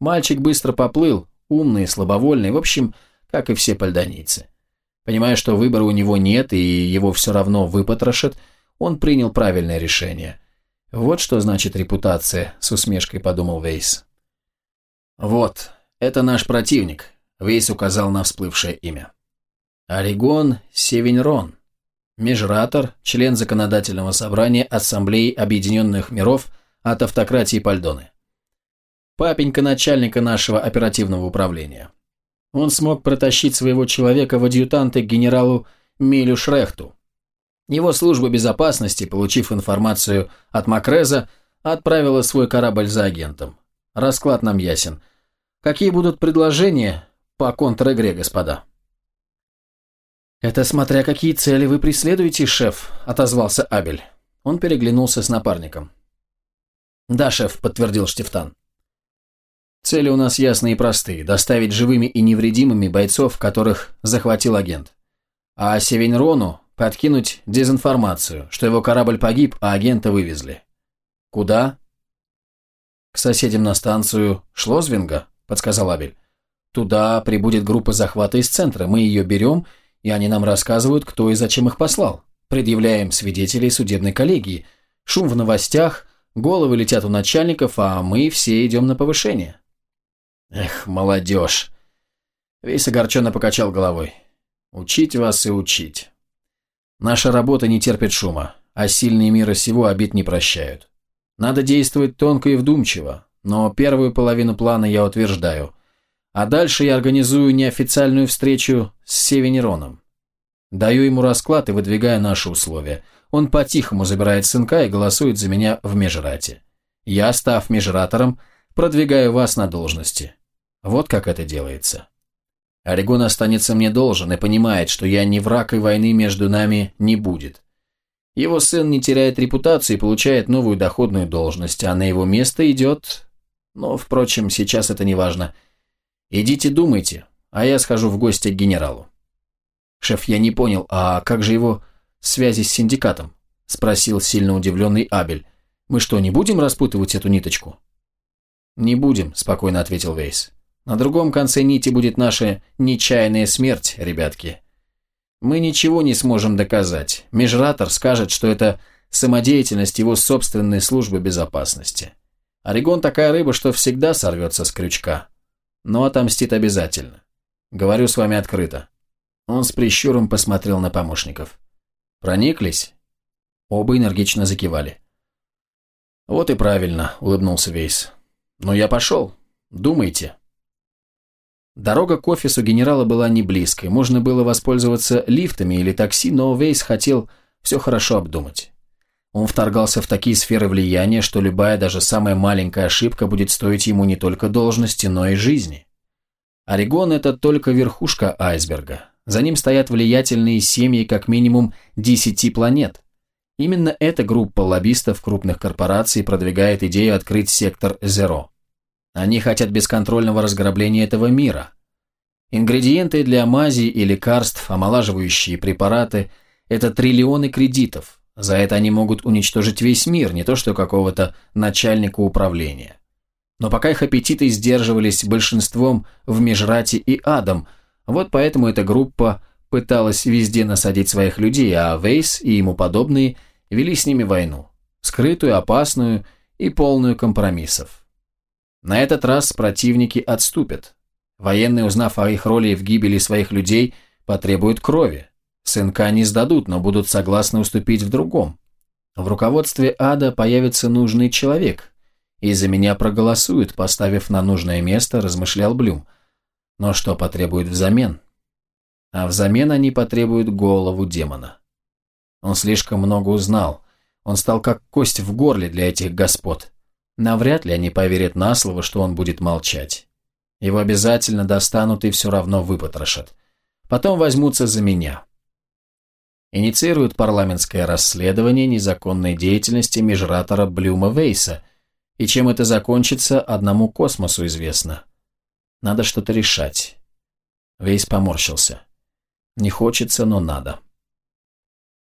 Speaker 1: Мальчик быстро поплыл, умный, слабовольный, в общем, как и все пальдонийцы. Понимая, что выбора у него нет и его все равно выпотрошат, он принял правильное решение. Вот что значит репутация, с усмешкой подумал Вейс. Вот, это наш противник, Вейс указал на всплывшее имя. Орегон Севиньрон, межратор, член законодательного собрания Ассамблеи Объединенных Миров от автократии Пальдоны. Папенька начальника нашего оперативного управления. Он смог протащить своего человека в адъютанты к генералу Милю Шрехту. Его служба безопасности, получив информацию от Макреза, отправила свой корабль за агентом. Расклад нам ясен. Какие будут предложения по контр-игре, господа? «Это смотря какие цели вы преследуете, шеф», – отозвался Абель. Он переглянулся с напарником. «Да, шеф», – подтвердил Штифтан. «Цели у нас ясные и простые – доставить живыми и невредимыми бойцов, которых захватил агент. А Севенрону подкинуть дезинформацию, что его корабль погиб, а агента вывезли. Куда?» «К соседям на станцию Шлозвинга», – подсказал Абель. «Туда прибудет группа захвата из центра, мы ее берем – и они нам рассказывают, кто и зачем их послал. Предъявляем свидетелей судебной коллегии. Шум в новостях, головы летят у начальников, а мы все идем на повышение. Эх, молодежь. Весь огорченно покачал головой. Учить вас и учить. Наша работа не терпит шума, а сильные мира сего обид не прощают. Надо действовать тонко и вдумчиво, но первую половину плана я утверждаю. А дальше я организую неофициальную встречу с Севенероном. Даю ему расклад и выдвигаю наши условия. Он по-тихому забирает сынка и голосует за меня в межрате. Я, став межратором, продвигаю вас на должности. Вот как это делается. Орегон останется мне должен и понимает, что я не враг и войны между нами не будет. Его сын не теряет репутацию и получает новую доходную должность, а на его место идет... Но, впрочем, сейчас это не важно – Идите думайте, а я схожу в гости к генералу. Шеф, я не понял, а как же его связи с синдикатом? Спросил сильно удивленный Абель. Мы что, не будем распутывать эту ниточку? Не будем, спокойно ответил Вейс. На другом конце нити будет наша нечаянная смерть, ребятки. Мы ничего не сможем доказать. Межратор скажет, что это самодеятельность его собственной службы безопасности. Орегон такая рыба, что всегда сорвется с крючка но отомстит обязательно. Говорю с вами открыто». Он с прищуром посмотрел на помощников. «Прониклись?» Оба энергично закивали. «Вот и правильно», — улыбнулся Вейс. «Ну я пошел. Думайте». Дорога к офису генерала была не близкой, можно было воспользоваться лифтами или такси, но Вейс хотел все хорошо обдумать. Он вторгался в такие сферы влияния, что любая, даже самая маленькая ошибка будет стоить ему не только должности, но и жизни. Орегон – это только верхушка айсберга. За ним стоят влиятельные семьи как минимум 10 планет. Именно эта группа лоббистов крупных корпораций продвигает идею открыть сектор Зеро. Они хотят бесконтрольного разграбления этого мира. Ингредиенты для мази и лекарств, омолаживающие препараты – это триллионы кредитов, за это они могут уничтожить весь мир, не то что какого-то начальника управления. Но пока их аппетиты сдерживались большинством в Межрате и Адом, вот поэтому эта группа пыталась везде насадить своих людей, а Вейс и ему подобные вели с ними войну. Скрытую, опасную и полную компромиссов. На этот раз противники отступят. Военные, узнав о их роли в гибели своих людей, потребуют крови. Сынка не сдадут, но будут согласны уступить в другом. В руководстве ада появится нужный человек, и за меня проголосуют, поставив на нужное место, размышлял Блюм. Но что потребует взамен? А взамен они потребуют голову демона. Он слишком много узнал. Он стал как кость в горле для этих господ. Навряд ли они поверят на слово, что он будет молчать. Его обязательно достанут и все равно выпотрошат. Потом возьмутся за меня. Инициируют парламентское расследование незаконной деятельности межратора Блюма Вейса, и чем это закончится, одному космосу известно. Надо что-то решать. Вейс поморщился. Не хочется, но надо.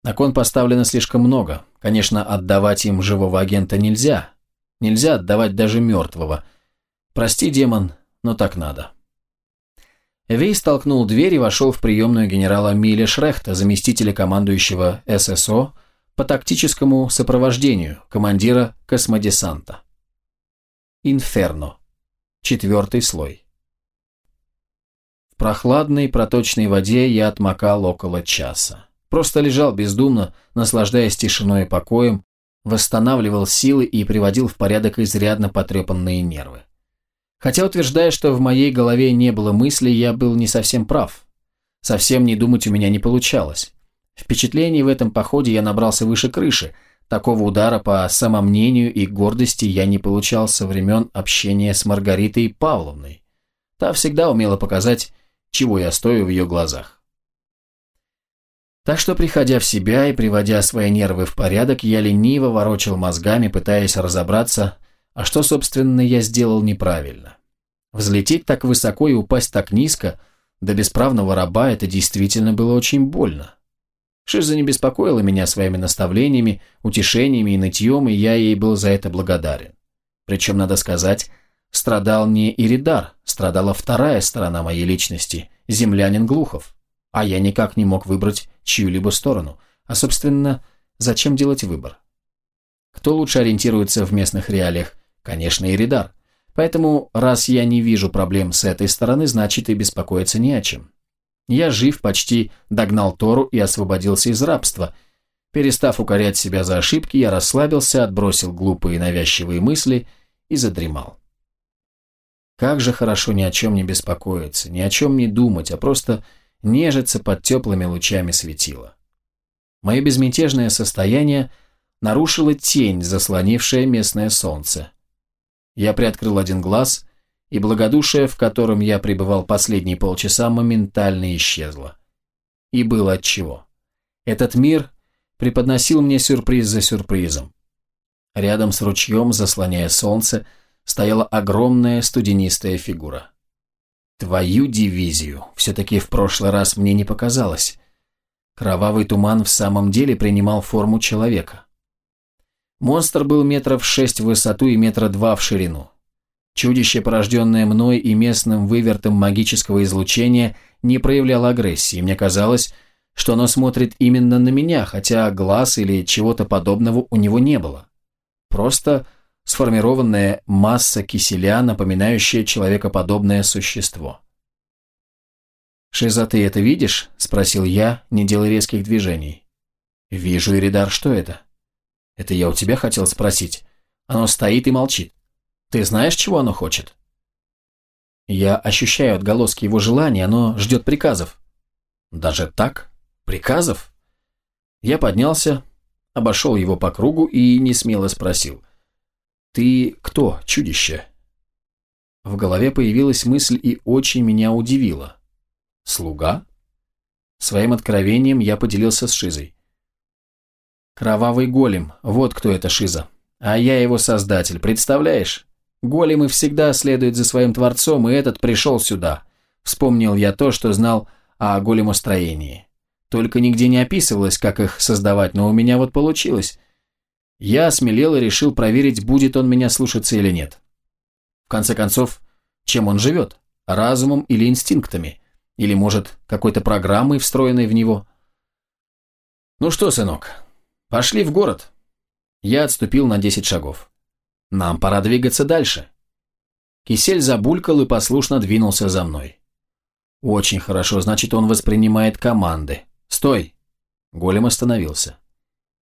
Speaker 1: На кон поставлено слишком много. Конечно, отдавать им живого агента нельзя. Нельзя отдавать даже мертвого. Прости, демон, но так надо. Вейс толкнул дверь и вошел в приемную генерала Миля Шрехта, заместителя командующего ССО по тактическому сопровождению, командира космодесанта. Инферно. Четвертый слой. В прохладной проточной воде я отмокал около часа. Просто лежал бездумно, наслаждаясь тишиной и покоем, восстанавливал силы и приводил в порядок изрядно потрепанные нервы. Хотя утверждая, что в моей голове не было мыслей, я был не совсем прав. Совсем не думать у меня не получалось. Впечатлений в этом походе я набрался выше крыши. Такого удара по самомнению и гордости я не получал со времен общения с Маргаритой Павловной. Та всегда умела показать, чего я стою в ее глазах. Так что, приходя в себя и приводя свои нервы в порядок, я лениво ворочал мозгами, пытаясь разобраться, а что, собственно, я сделал неправильно? Взлететь так высоко и упасть так низко, до бесправного раба, это действительно было очень больно. Шиза не беспокоила меня своими наставлениями, утешениями и нытьем, и я ей был за это благодарен. Причем, надо сказать, страдал не Иридар, страдала вторая сторона моей личности, землянин Глухов. А я никак не мог выбрать чью-либо сторону. А, собственно, зачем делать выбор? Кто лучше ориентируется в местных реалиях, Конечно, Иридар. Поэтому, раз я не вижу проблем с этой стороны, значит и беспокоиться не о чем. Я жив, почти догнал Тору и освободился из рабства. Перестав укорять себя за ошибки, я расслабился, отбросил глупые навязчивые мысли и задремал. Как же хорошо ни о чем не беспокоиться, ни о чем не думать, а просто нежиться под теплыми лучами светила. Мое безмятежное состояние нарушило тень, заслонившая местное солнце. Я приоткрыл один глаз, и благодушие, в котором я пребывал последние полчаса, моментально исчезло. И было отчего. Этот мир преподносил мне сюрприз за сюрпризом. Рядом с ручьем, заслоняя солнце, стояла огромная студенистая фигура. Твою дивизию. Все-таки в прошлый раз мне не показалось. Кровавый туман в самом деле принимал форму человека. Монстр был метров шесть в высоту и метра два в ширину. Чудище, порожденное мной и местным вывертом магического излучения, не проявляло агрессии. Мне казалось, что оно смотрит именно на меня, хотя глаз или чего-то подобного у него не было. Просто сформированная масса киселя, напоминающая человекоподобное существо. «Шиза, ты это видишь?» – спросил я, не делая резких движений. «Вижу, Иридар, что это?» Это я у тебя хотел спросить. Оно стоит и молчит. Ты знаешь, чего оно хочет? Я ощущаю отголоски его желания, оно ждет приказов. Даже так? Приказов? Я поднялся, обошел его по кругу и несмело спросил. «Ты кто, чудище?» В голове появилась мысль и очень меня удивила. «Слуга?» Своим откровением я поделился с Шизой. Кровавый голем, вот кто это Шиза. А я его создатель, представляешь? Големы всегда следуют за своим творцом, и этот пришел сюда. Вспомнил я то, что знал о големостроении. Только нигде не описывалось, как их создавать, но у меня вот получилось. Я осмелел и решил проверить, будет он меня слушаться или нет. В конце концов, чем он живет? Разумом или инстинктами? Или, может, какой-то программой, встроенной в него? Ну что, сынок, «Пошли в город». Я отступил на десять шагов. «Нам пора двигаться дальше». Кисель забулькал и послушно двинулся за мной. «Очень хорошо, значит, он воспринимает команды. Стой!» Голем остановился.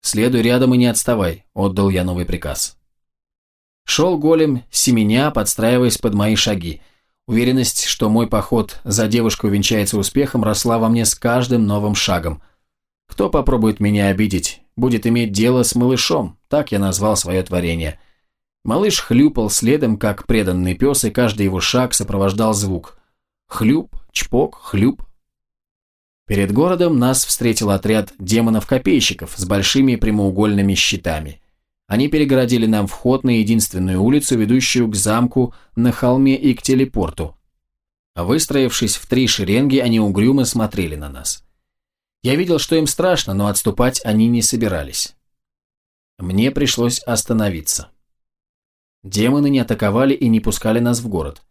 Speaker 1: «Следуй рядом и не отставай», — отдал я новый приказ. Шел голем семеня, подстраиваясь под мои шаги. Уверенность, что мой поход за девушкой венчается успехом, росла во мне с каждым новым шагом. Кто попробует меня обидеть, будет иметь дело с малышом, так я назвал свое творение. Малыш хлюпал следом, как преданный пес, и каждый его шаг сопровождал звук. Хлюп, чпок, хлюп. Перед городом нас встретил отряд демонов-копейщиков с большими прямоугольными щитами. Они перегородили нам вход на единственную улицу, ведущую к замку на холме и к телепорту. Выстроившись в три шеренги, они угрюмо смотрели на нас. Я видел, что им страшно, но отступать они не собирались. Мне пришлось остановиться. Демоны не атаковали и не пускали нас в город.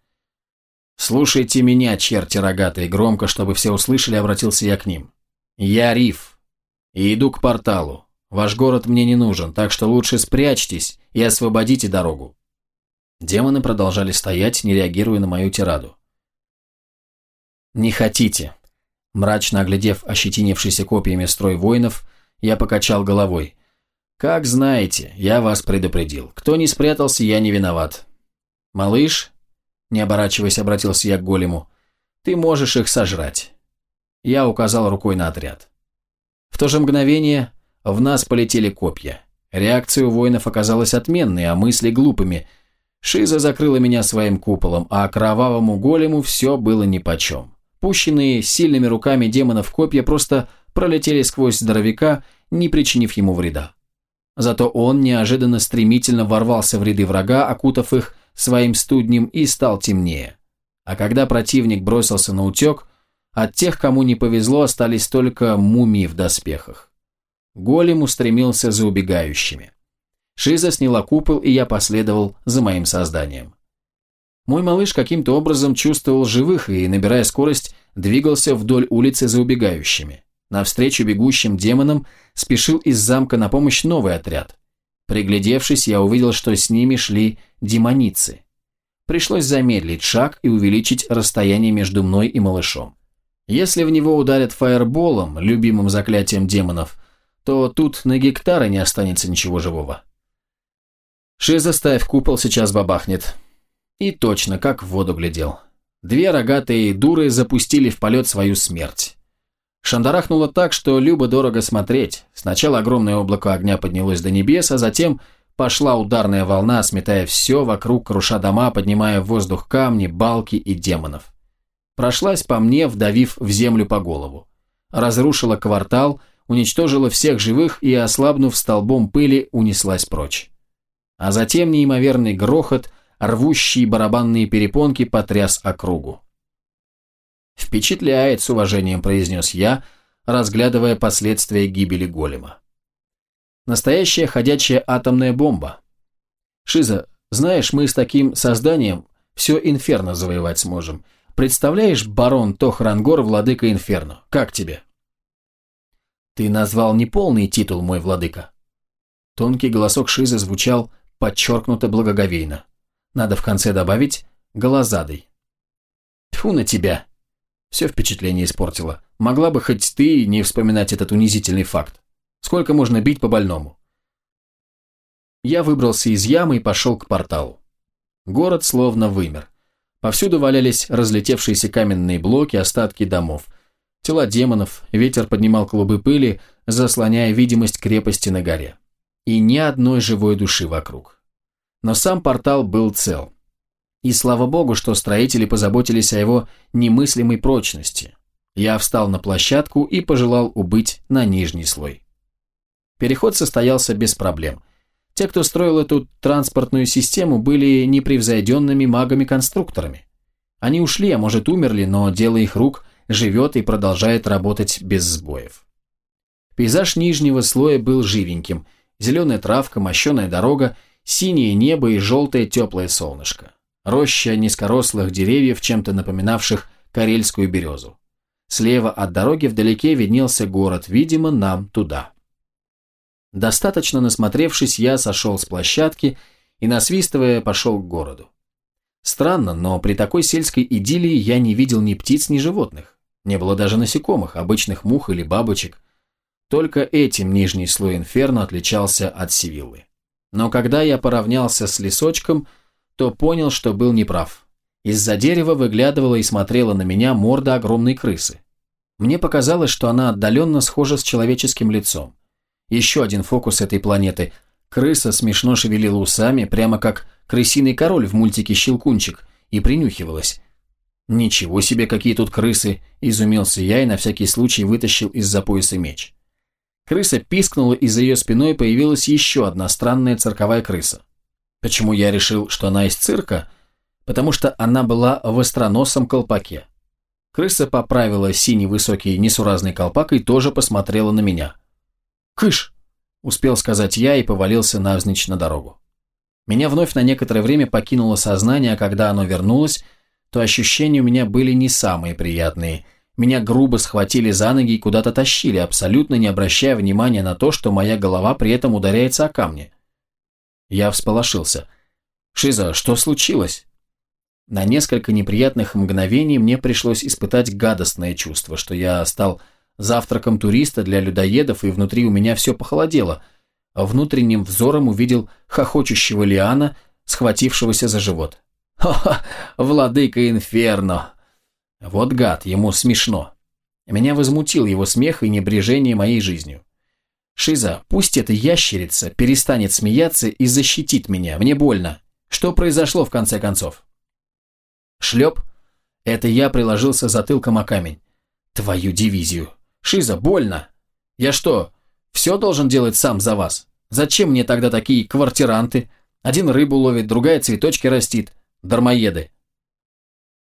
Speaker 1: «Слушайте меня, черти рогатые!» Громко, чтобы все услышали, обратился я к ним. «Я Риф, и иду к порталу. Ваш город мне не нужен, так что лучше спрячьтесь и освободите дорогу». Демоны продолжали стоять, не реагируя на мою тираду. «Не хотите?» Мрачно оглядев ощетинившийся копьями строй воинов, я покачал головой. «Как знаете, я вас предупредил. Кто не спрятался, я не виноват. Малыш, не оборачиваясь, обратился я к голему, ты можешь их сожрать. Я указал рукой на отряд. В то же мгновение в нас полетели копья. Реакция у воинов оказалась отменной, а мысли глупыми. Шиза закрыла меня своим куполом, а кровавому голему все было нипочем. Пущенные сильными руками демонов копья просто пролетели сквозь здоровяка, не причинив ему вреда. Зато он неожиданно стремительно ворвался в ряды врага, окутав их своим студнем и стал темнее. А когда противник бросился на утек, от тех, кому не повезло, остались только мумии в доспехах. Голем устремился за убегающими. Шиза сняла купол, и я последовал за моим созданием. Мой малыш каким-то образом чувствовал живых и, набирая скорость, двигался вдоль улицы за убегающими. Навстречу бегущим демонам спешил из замка на помощь новый отряд. Приглядевшись, я увидел, что с ними шли демоницы. Пришлось замедлить шаг и увеличить расстояние между мной и малышом. Если в него ударят фаерболом, любимым заклятием демонов, то тут на гектары не останется ничего живого. Шиза, ставь купол, сейчас бабахнет. И точно, как в воду глядел. Две рогатые дуры запустили в полет свою смерть. Шандарахнуло так, что любо-дорого смотреть. Сначала огромное облако огня поднялось до небес, а затем пошла ударная волна, сметая все вокруг, круша дома, поднимая в воздух камни, балки и демонов. Прошлась по мне, вдавив в землю по голову. Разрушила квартал, уничтожила всех живых и, ослабнув столбом пыли, унеслась прочь. А затем неимоверный грохот, рвущие барабанные перепонки потряс округу. «Впечатляет», — с уважением произнес я, разглядывая последствия гибели голема. Настоящая ходячая атомная бомба. Шиза, знаешь, мы с таким созданием все инферно завоевать сможем. Представляешь, барон Тохрангор, владыка инферно. Как тебе? Ты назвал неполный титул, мой владыка. Тонкий голосок Шиза звучал подчеркнуто благоговейно. Надо в конце добавить «голозадый». Тьфу на тебя, все впечатление испортило. Могла бы хоть ты не вспоминать этот унизительный факт. Сколько можно бить по больному? Я выбрался из ямы и пошел к порталу. Город словно вымер. Повсюду валялись разлетевшиеся каменные блоки, остатки домов. Тела демонов, ветер поднимал клубы пыли, заслоняя видимость крепости на горе. И ни одной живой души вокруг. Но сам портал был цел. И слава богу, что строители позаботились о его немыслимой прочности. Я встал на площадку и пожелал убыть на нижний слой. Переход состоялся без проблем. Те, кто строил эту транспортную систему, были непревзойденными магами-конструкторами. Они ушли, а может умерли, но дело их рук живет и продолжает работать без сбоев. Пейзаж нижнего слоя был живеньким. Зеленая травка, мощеная дорога, синее небо и желтое теплое солнышко. Роща низкорослых деревьев, чем-то напоминавших карельскую березу. Слева от дороги вдалеке виднелся город, видимо, нам туда. Достаточно насмотревшись, я сошел с площадки и, насвистывая, пошел к городу. Странно, но при такой сельской идиллии я не видел ни птиц, ни животных. Не было даже насекомых, обычных мух или бабочек. Только этим нижний слой инферно отличался от Сивиллы. Но когда я поравнялся с лесочком, то понял, что был неправ. Из-за дерева выглядывала и смотрела на меня морда огромной крысы. Мне показалось, что она отдаленно схожа с человеческим лицом. Еще один фокус этой планеты. Крыса смешно шевелила усами, прямо как крысиный король в мультике «Щелкунчик», и принюхивалась. «Ничего себе, какие тут крысы!» – изумился я и на всякий случай вытащил из-за пояса меч. Крыса пискнула, и за ее спиной появилась еще одна странная цирковая крыса. Почему я решил, что она из цирка? Потому что она была в остроносом колпаке. Крыса поправила синий высокий несуразный колпак и тоже посмотрела на меня. «Кыш!» – успел сказать я и повалился навзничь на дорогу. Меня вновь на некоторое время покинуло сознание, а когда оно вернулось, то ощущения у меня были не самые приятные. Меня грубо схватили за ноги и куда-то тащили, абсолютно не обращая внимания на то, что моя голова при этом ударяется о камни. Я всполошился. «Шиза, что случилось?» На несколько неприятных мгновений мне пришлось испытать гадостное чувство, что я стал завтраком туриста для людоедов, и внутри у меня все похолодело – внутренним взором увидел хохочущего Лиана, схватившегося за живот. «Ха-ха, владыка Инферно!» Вот гад, ему смешно. Меня возмутил его смех и небрежение моей жизнью. «Шиза, пусть эта ящерица перестанет смеяться и защитит меня, мне больно. Что произошло в конце концов?» Шлеп. Это я приложился затылком о камень. Твою дивизию. Шиза, больно. Я что, все должен делать сам за вас? Зачем мне тогда такие квартиранты? Один рыбу ловит, другая цветочки растит. Дармоеды.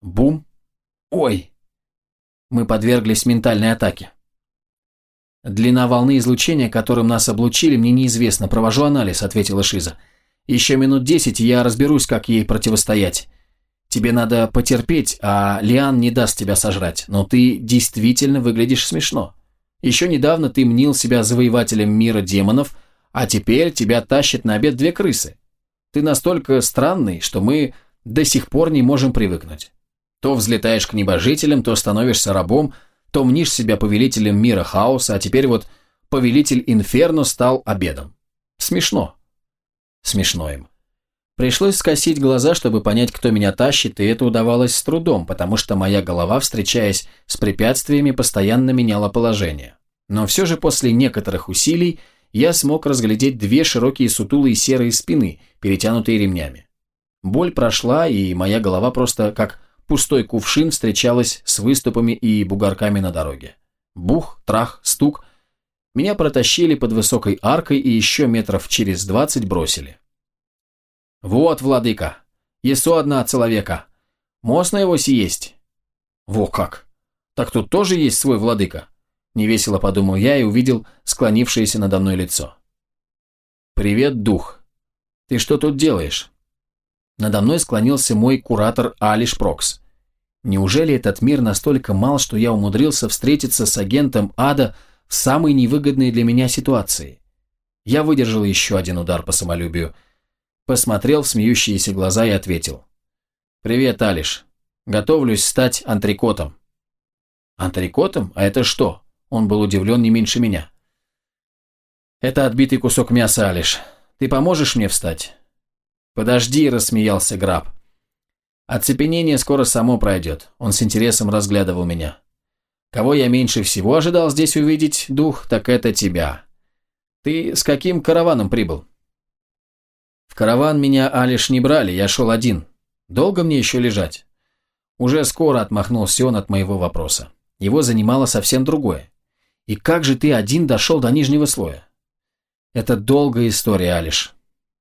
Speaker 1: Бум. Ой. Мы подверглись ментальной атаке. Длина волны излучения, которым нас облучили, мне неизвестна. Провожу анализ, ответила Шиза. Еще минут десять, я разберусь, как ей противостоять. Тебе надо потерпеть, а Лиан не даст тебя сожрать. Но ты действительно выглядишь смешно. Еще недавно ты мнил себя завоевателем мира демонов, а теперь тебя тащат на обед две крысы. Ты настолько странный, что мы до сих пор не можем привыкнуть. То взлетаешь к небожителям, то становишься рабом, то мнишь себя повелителем мира хаоса, а теперь вот повелитель инферно стал обедом. Смешно. Смешно им. Пришлось скосить глаза, чтобы понять, кто меня тащит, и это удавалось с трудом, потому что моя голова, встречаясь с препятствиями, постоянно меняла положение. Но все же после некоторых усилий я смог разглядеть две широкие сутулые серые спины, перетянутые ремнями. Боль прошла, и моя голова просто как пустой кувшин встречалась с выступами и бугорками на дороге. Бух, трах, стук. Меня протащили под высокой аркой и еще метров через двадцать бросили. «Вот, владыка, есо одна человека. Можно его съесть?» «Во как! Так тут тоже есть свой владыка?» Невесело подумал я и увидел склонившееся надо мной лицо. «Привет, дух. Ты что тут делаешь?» Надо мной склонился мой куратор Алиш Прокс. Неужели этот мир настолько мал, что я умудрился встретиться с агентом ада в самой невыгодной для меня ситуации? Я выдержал еще один удар по самолюбию. Посмотрел в смеющиеся глаза и ответил. «Привет, Алиш. Готовлюсь стать антрикотом». «Антрикотом? А это что?» Он был удивлен не меньше меня. «Это отбитый кусок мяса, Алиш. Ты поможешь мне встать?» «Подожди», – рассмеялся Граб. «Оцепенение скоро само пройдет». Он с интересом разглядывал меня. «Кого я меньше всего ожидал здесь увидеть, дух, так это тебя. Ты с каким караваном прибыл?» «В караван меня, Алиш, не брали, я шел один. Долго мне еще лежать?» Уже скоро отмахнулся он от моего вопроса. Его занимало совсем другое. И как же ты один дошел до нижнего слоя? Это долгая история, Алиш.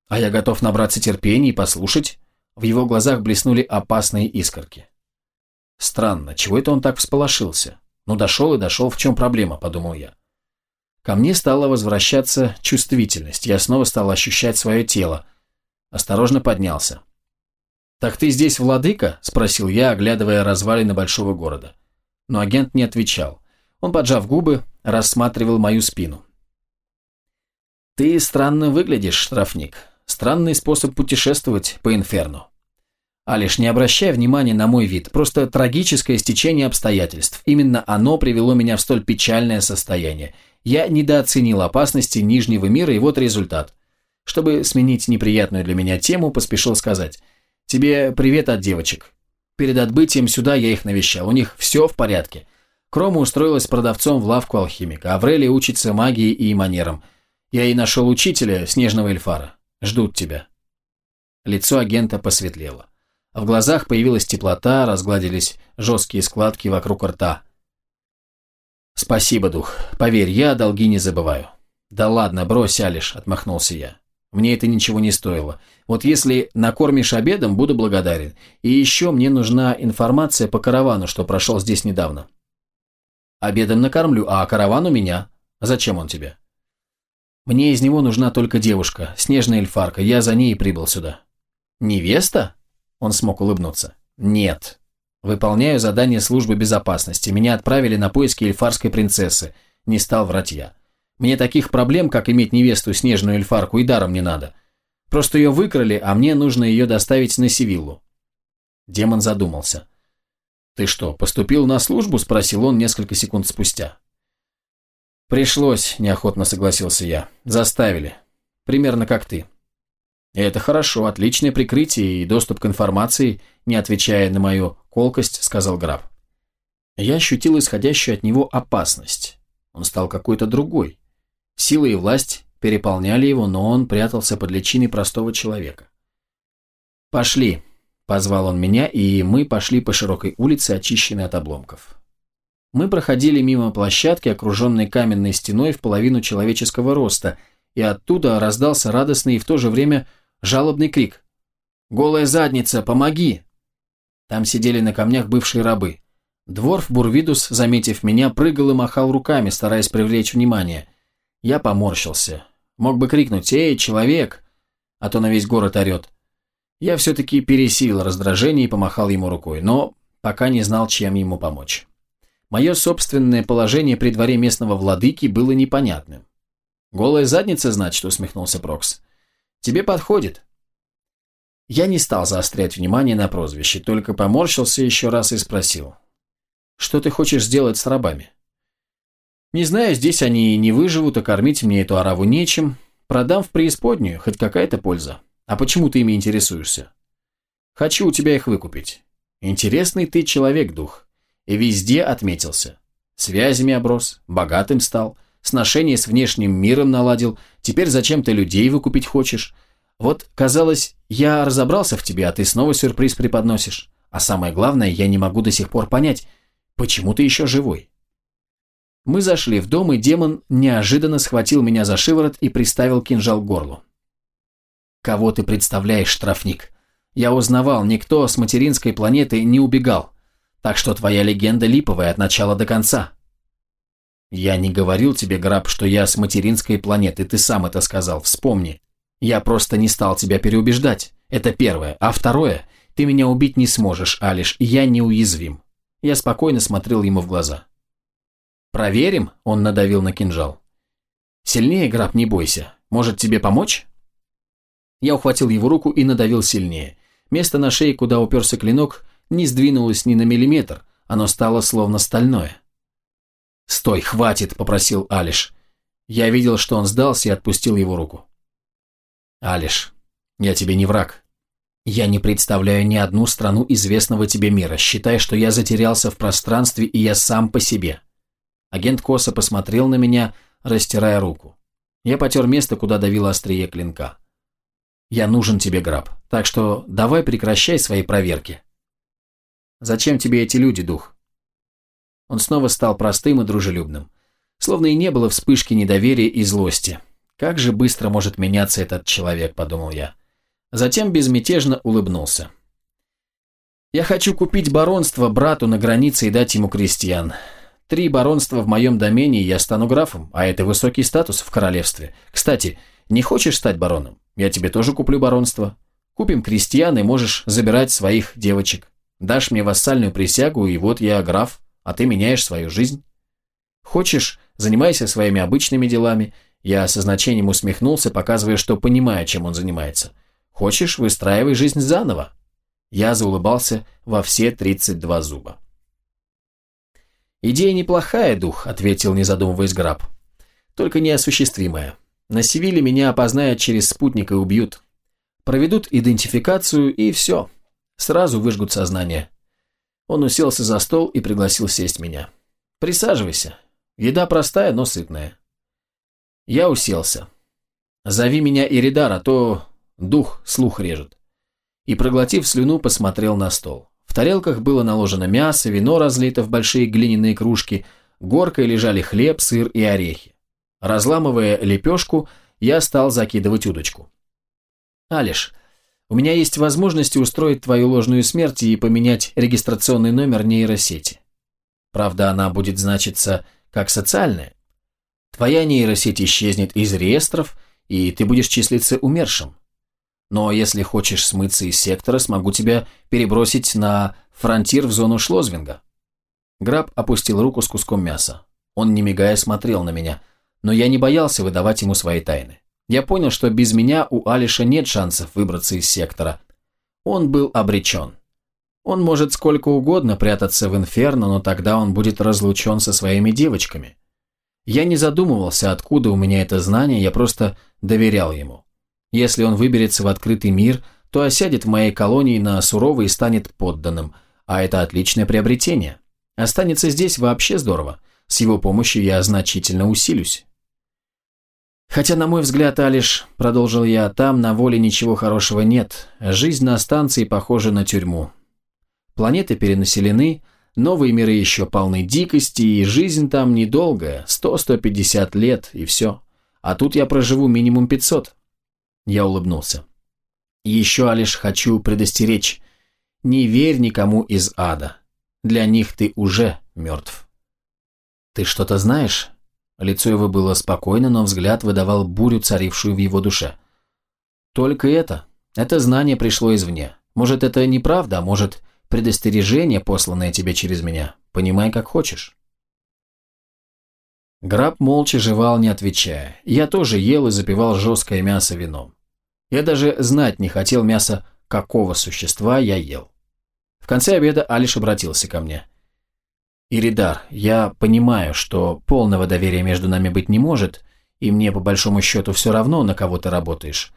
Speaker 1: А я готов набраться терпения и послушать. В его глазах блеснули опасные искорки. Странно, чего это он так всполошился? Ну, дошел и дошел, в чем проблема, подумал я. Ко мне стала возвращаться чувствительность, я снова стал ощущать свое тело. Осторожно поднялся. «Так ты здесь владыка?» – спросил я, оглядывая развалины большого города. Но агент не отвечал. Он, поджав губы, рассматривал мою спину. «Ты странно выглядишь, штрафник. Странный способ путешествовать по инферну. А лишь не обращай внимания на мой вид, просто трагическое стечение обстоятельств. Именно оно привело меня в столь печальное состояние. Я недооценил опасности Нижнего мира, и вот результат. Чтобы сменить неприятную для меня тему, поспешил сказать. «Тебе привет от девочек. Перед отбытием сюда я их навещал. У них все в порядке. Крома устроилась продавцом в лавку алхимика. Аврелия учится магии и манерам. Я и нашел учителя, снежного эльфара. Ждут тебя». Лицо агента посветлело. В глазах появилась теплота, разгладились жесткие складки вокруг рта. «Спасибо, дух. Поверь, я долги не забываю». «Да ладно, брось, Алиш», — отмахнулся я. «Мне это ничего не стоило. Вот если накормишь обедом, буду благодарен. И еще мне нужна информация по каравану, что прошел здесь недавно». «Обедом накормлю, а караван у меня. Зачем он тебе?» «Мне из него нужна только девушка, снежная эльфарка. Я за ней и прибыл сюда». «Невеста?» Он смог улыбнуться. «Нет. Выполняю задание службы безопасности. Меня отправили на поиски эльфарской принцессы. Не стал врать я. Мне таких проблем, как иметь невесту снежную эльфарку, и даром не надо. Просто ее выкрали, а мне нужно ее доставить на Севиллу». Демон задумался. «Ты что, поступил на службу?» – спросил он несколько секунд спустя. «Пришлось», – неохотно согласился я. «Заставили. Примерно как ты». «Это хорошо, отличное прикрытие и доступ к информации», не отвечая на мою колкость, сказал граф. Я ощутил исходящую от него опасность. Он стал какой-то другой. Сила и власть переполняли его, но он прятался под личиной простого человека. «Пошли», – позвал он меня, и мы пошли по широкой улице, очищенной от обломков. Мы проходили мимо площадки, окруженной каменной стеной в половину человеческого роста, и оттуда раздался радостный и в то же время – жалобный крик. «Голая задница, помоги!» Там сидели на камнях бывшие рабы. Дворф Бурвидус, заметив меня, прыгал и махал руками, стараясь привлечь внимание. Я поморщился. Мог бы крикнуть «Эй, человек!», а то на весь город орет. Я все-таки пересилил раздражение и помахал ему рукой, но пока не знал, чем ему помочь. Мое собственное положение при дворе местного владыки было непонятным. «Голая задница, значит?» – усмехнулся Прокс. Тебе подходит». Я не стал заострять внимание на прозвище, только поморщился еще раз и спросил. «Что ты хочешь сделать с рабами?» «Не знаю, здесь они не выживут, а кормить мне эту ораву нечем. Продам в преисподнюю, хоть какая-то польза. А почему ты ими интересуешься?» «Хочу у тебя их выкупить. Интересный ты человек, дух. И везде отметился. Связями оброс, богатым стал» сношение с внешним миром наладил, теперь зачем ты людей выкупить хочешь? Вот, казалось, я разобрался в тебе, а ты снова сюрприз преподносишь. А самое главное, я не могу до сих пор понять, почему ты еще живой? Мы зашли в дом, и демон неожиданно схватил меня за шиворот и приставил кинжал к горлу. «Кого ты представляешь, штрафник? Я узнавал, никто с материнской планеты не убегал, так что твоя легенда липовая от начала до конца». «Я не говорил тебе, Граб, что я с материнской планеты, ты сам это сказал, вспомни. Я просто не стал тебя переубеждать. Это первое. А второе, ты меня убить не сможешь, Алиш, я неуязвим». Я спокойно смотрел ему в глаза. «Проверим?» – он надавил на кинжал. «Сильнее, Граб, не бойся. Может, тебе помочь?» Я ухватил его руку и надавил сильнее. Место на шее, куда уперся клинок, не сдвинулось ни на миллиметр, оно стало словно стальное. «Стой, хватит!» – попросил Алиш. Я видел, что он сдался и отпустил его руку. «Алиш, я тебе не враг. Я не представляю ни одну страну известного тебе мира. Считай, что я затерялся в пространстве, и я сам по себе». Агент Коса посмотрел на меня, растирая руку. Я потер место, куда давило острие клинка. «Я нужен тебе, Граб, так что давай прекращай свои проверки». «Зачем тебе эти люди, дух?» Он снова стал простым и дружелюбным. Словно и не было вспышки недоверия и злости. «Как же быстро может меняться этот человек», – подумал я. Затем безмятежно улыбнулся. «Я хочу купить баронство брату на границе и дать ему крестьян. Три баронства в моем домене, и я стану графом, а это высокий статус в королевстве. Кстати, не хочешь стать бароном? Я тебе тоже куплю баронство. Купим крестьян, и можешь забирать своих девочек. Дашь мне вассальную присягу, и вот я граф а ты меняешь свою жизнь. Хочешь, занимайся своими обычными делами. Я со значением усмехнулся, показывая, что понимаю, чем он занимается. Хочешь, выстраивай жизнь заново. Я заулыбался во все 32 зуба. «Идея неплохая, дух», — ответил, не задумываясь Граб. «Только неосуществимая. На Севиле меня опознают через спутник и убьют. Проведут идентификацию и все. Сразу выжгут сознание. Он уселся за стол и пригласил сесть меня. «Присаживайся. Еда простая, но сытная». Я уселся. «Зови меня Иридар, а то дух слух режет». И, проглотив слюну, посмотрел на стол. В тарелках было наложено мясо, вино разлито в большие глиняные кружки, горкой лежали хлеб, сыр и орехи. Разламывая лепешку, я стал закидывать удочку. «Алиш, у меня есть возможность устроить твою ложную смерть и поменять регистрационный номер нейросети. Правда, она будет значиться как социальная. Твоя нейросеть исчезнет из реестров, и ты будешь числиться умершим. Но если хочешь смыться из сектора, смогу тебя перебросить на фронтир в зону Шлозвинга». Граб опустил руку с куском мяса. Он, не мигая, смотрел на меня, но я не боялся выдавать ему свои тайны. Я понял, что без меня у Алиша нет шансов выбраться из сектора. Он был обречен. Он может сколько угодно прятаться в инферно, но тогда он будет разлучен со своими девочками. Я не задумывался, откуда у меня это знание, я просто доверял ему. Если он выберется в открытый мир, то осядет в моей колонии на суровый и станет подданным, а это отличное приобретение. Останется здесь вообще здорово. С его помощью я значительно усилюсь. Хотя, на мой взгляд, Алиш, продолжил я, там на воле ничего хорошего нет. Жизнь на станции похожа на тюрьму. Планеты перенаселены, новые миры еще полны дикости, и жизнь там недолгая, 100-150 лет, и все. А тут я проживу минимум 500. Я улыбнулся. Еще лишь хочу предостеречь. Не верь никому из ада. Для них ты уже мертв. Ты что-то знаешь? Лицо его было спокойно, но взгляд выдавал бурю, царившую в его душе. Только это. Это знание пришло извне. Может, это неправда, а может, предостережение, посланное тебе через меня. Понимай, как хочешь. Граб молча жевал, не отвечая. Я тоже ел и запивал жесткое мясо вином. Я даже знать не хотел мяса, какого существа я ел. В конце обеда Алиш обратился ко мне. «Иридар, я понимаю, что полного доверия между нами быть не может, и мне по большому счету все равно, на кого ты работаешь.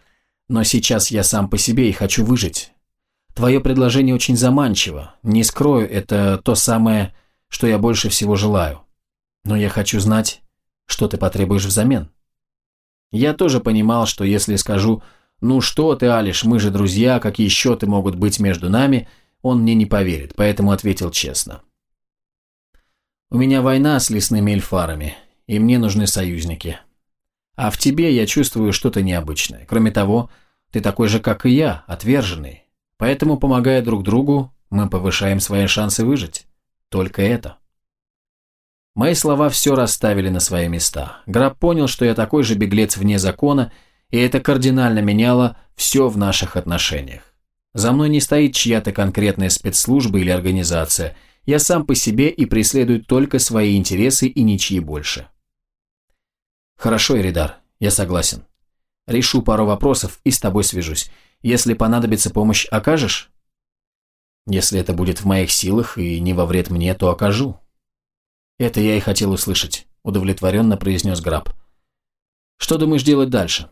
Speaker 1: Но сейчас я сам по себе и хочу выжить. Твое предложение очень заманчиво. Не скрою, это то самое, что я больше всего желаю. Но я хочу знать, что ты потребуешь взамен». Я тоже понимал, что если скажу «Ну что ты, Алиш, мы же друзья, какие счеты могут быть между нами?» Он мне не поверит, поэтому ответил честно. «У меня война с лесными эльфарами, и мне нужны союзники. А в тебе я чувствую что-то необычное. Кроме того, ты такой же, как и я, отверженный. Поэтому, помогая друг другу, мы повышаем свои шансы выжить. Только это». Мои слова все расставили на свои места. Граб понял, что я такой же беглец вне закона, и это кардинально меняло все в наших отношениях. За мной не стоит чья-то конкретная спецслужба или организация. Я сам по себе и преследую только свои интересы и ничьи больше. Хорошо, Эридар, я согласен. Решу пару вопросов и с тобой свяжусь. Если понадобится помощь, окажешь? Если это будет в моих силах и не во вред мне, то окажу. Это я и хотел услышать, удовлетворенно произнес Граб. Что думаешь делать дальше?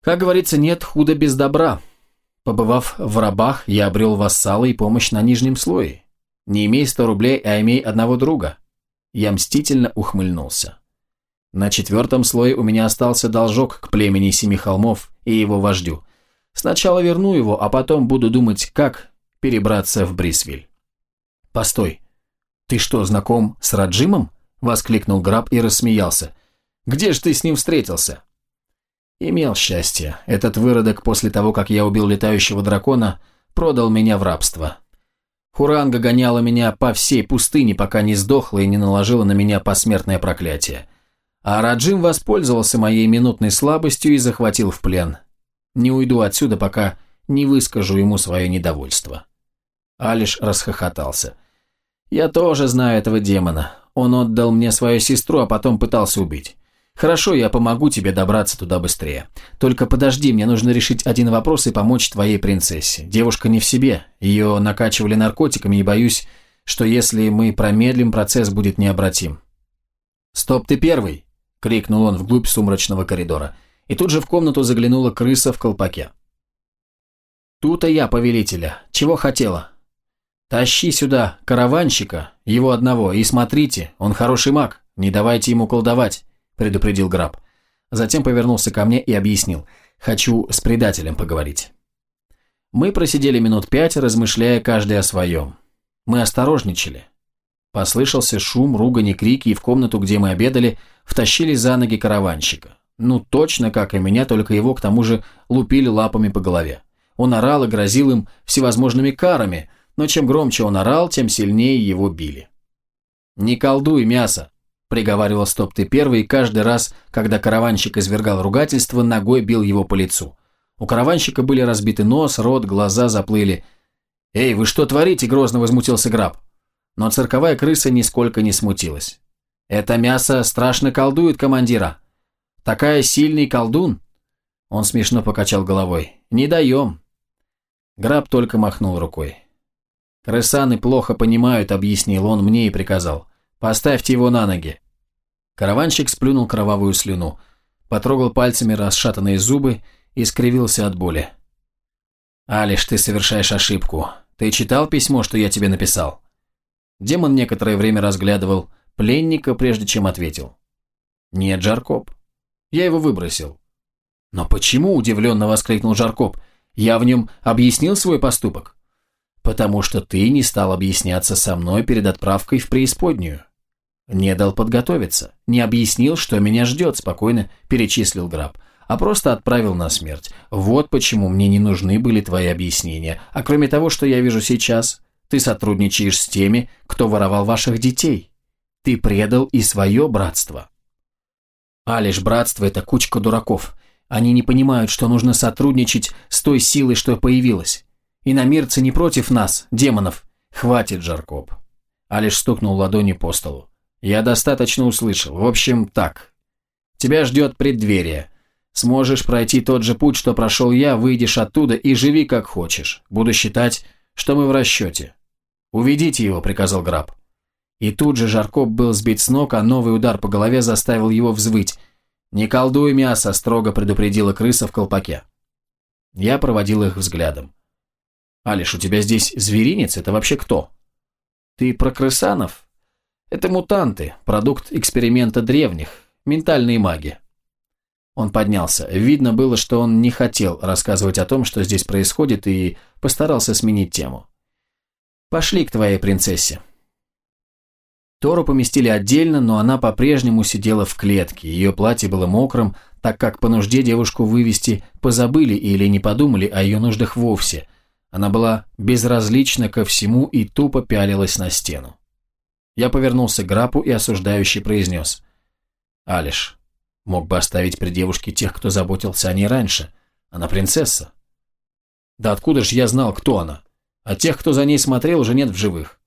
Speaker 1: Как говорится, нет худа без добра. Побывав в рабах, я обрел вассала и помощь на нижнем слое. Не имей сто рублей, а имей одного друга. Я мстительно ухмыльнулся. На четвертом слое у меня остался должок к племени Семи Холмов и его вождю. Сначала верну его, а потом буду думать, как перебраться в Брисвиль. «Постой, ты что, знаком с Раджимом?» – воскликнул Граб и рассмеялся. «Где же ты с ним встретился?» Имел счастье. Этот выродок после того, как я убил летающего дракона, продал меня в рабство. Хуранга гоняла меня по всей пустыне, пока не сдохла и не наложила на меня посмертное проклятие. А Раджим воспользовался моей минутной слабостью и захватил в плен. Не уйду отсюда, пока не выскажу ему свое недовольство. Алиш расхохотался. «Я тоже знаю этого демона. Он отдал мне свою сестру, а потом пытался убить. Хорошо, я помогу тебе добраться туда быстрее. Только подожди, мне нужно решить один вопрос и помочь твоей принцессе. Девушка не в себе, ее накачивали наркотиками и боюсь, что если мы промедлим, процесс будет необратим. Стоп, ты первый. крикнул он вглубь сумрачного коридора. И тут же в комнату заглянула крыса в колпаке. «Тут-то я, повелителя. Чего хотела?» «Тащи сюда караванщика, его одного, и смотрите, он хороший маг, не давайте ему колдовать», – предупредил Граб. Затем повернулся ко мне и объяснил. «Хочу с предателем поговорить». Мы просидели минут пять, размышляя каждый о своем. Мы осторожничали. Послышался шум, ругань и крики, и в комнату, где мы обедали, втащили за ноги караванщика. Ну, точно как и меня, только его, к тому же, лупили лапами по голове. Он орал и грозил им всевозможными карами, но чем громче он орал, тем сильнее его били. «Не колдуй мясо!» – приговаривал стоп ты первый, и каждый раз, когда караванщик извергал ругательство, ногой бил его по лицу – у караванщика были разбиты нос, рот, глаза заплыли. «Эй, вы что творите?» – грозно возмутился Граб. Но цирковая крыса нисколько не смутилась. «Это мясо страшно колдует командира. Такая сильный колдун!» Он смешно покачал головой. «Не даем!» Граб только махнул рукой. «Крысаны плохо понимают», — объяснил он мне и приказал. «Поставьте его на ноги». Караванщик сплюнул кровавую слюну, потрогал пальцами расшатанные зубы и скривился от боли. «Алиш, ты совершаешь ошибку. Ты читал письмо, что я тебе написал?» Демон некоторое время разглядывал пленника, прежде чем ответил. «Нет, Жаркоп. Я его выбросил». «Но почему?» – удивленно воскликнул Жаркоп. «Я в нем объяснил свой поступок». «Потому что ты не стал объясняться со мной перед отправкой в преисподнюю». «Не дал подготовиться, не объяснил, что меня ждет», – спокойно перечислил Граб а просто отправил на смерть. Вот почему мне не нужны были твои объяснения. А кроме того, что я вижу сейчас, ты сотрудничаешь с теми, кто воровал ваших детей. Ты предал и свое братство. А лишь братство – это кучка дураков. Они не понимают, что нужно сотрудничать с той силой, что появилась. И намирцы не против нас, демонов. Хватит, Жаркоп. Алиш стукнул ладони по столу. Я достаточно услышал. В общем, так. Тебя ждет преддверие. Сможешь пройти тот же путь, что прошел я, выйдешь оттуда и живи как хочешь. Буду считать, что мы в расчете. «Уведите его», — приказал Граб. И тут же Жарков был сбит с ног, а новый удар по голове заставил его взвыть. «Не колдуй мясо», — строго предупредила крыса в колпаке. Я проводил их взглядом. «Алиш, у тебя здесь зверинец? Это вообще кто?» «Ты про крысанов?» «Это мутанты, продукт эксперимента древних, ментальные маги. Он поднялся. Видно было, что он не хотел рассказывать о том, что здесь происходит, и постарался сменить тему. «Пошли к твоей принцессе». Тору поместили отдельно, но она по-прежнему сидела в клетке. Ее платье было мокрым, так как по нужде девушку вывести позабыли или не подумали о ее нуждах вовсе. Она была безразлична ко всему и тупо пялилась на стену. Я повернулся к Грапу и осуждающий произнес. «Алиш, Мог бы оставить при девушке тех, кто заботился о ней раньше. Она принцесса. Да откуда ж я знал, кто она? А тех, кто за ней смотрел, уже нет в живых.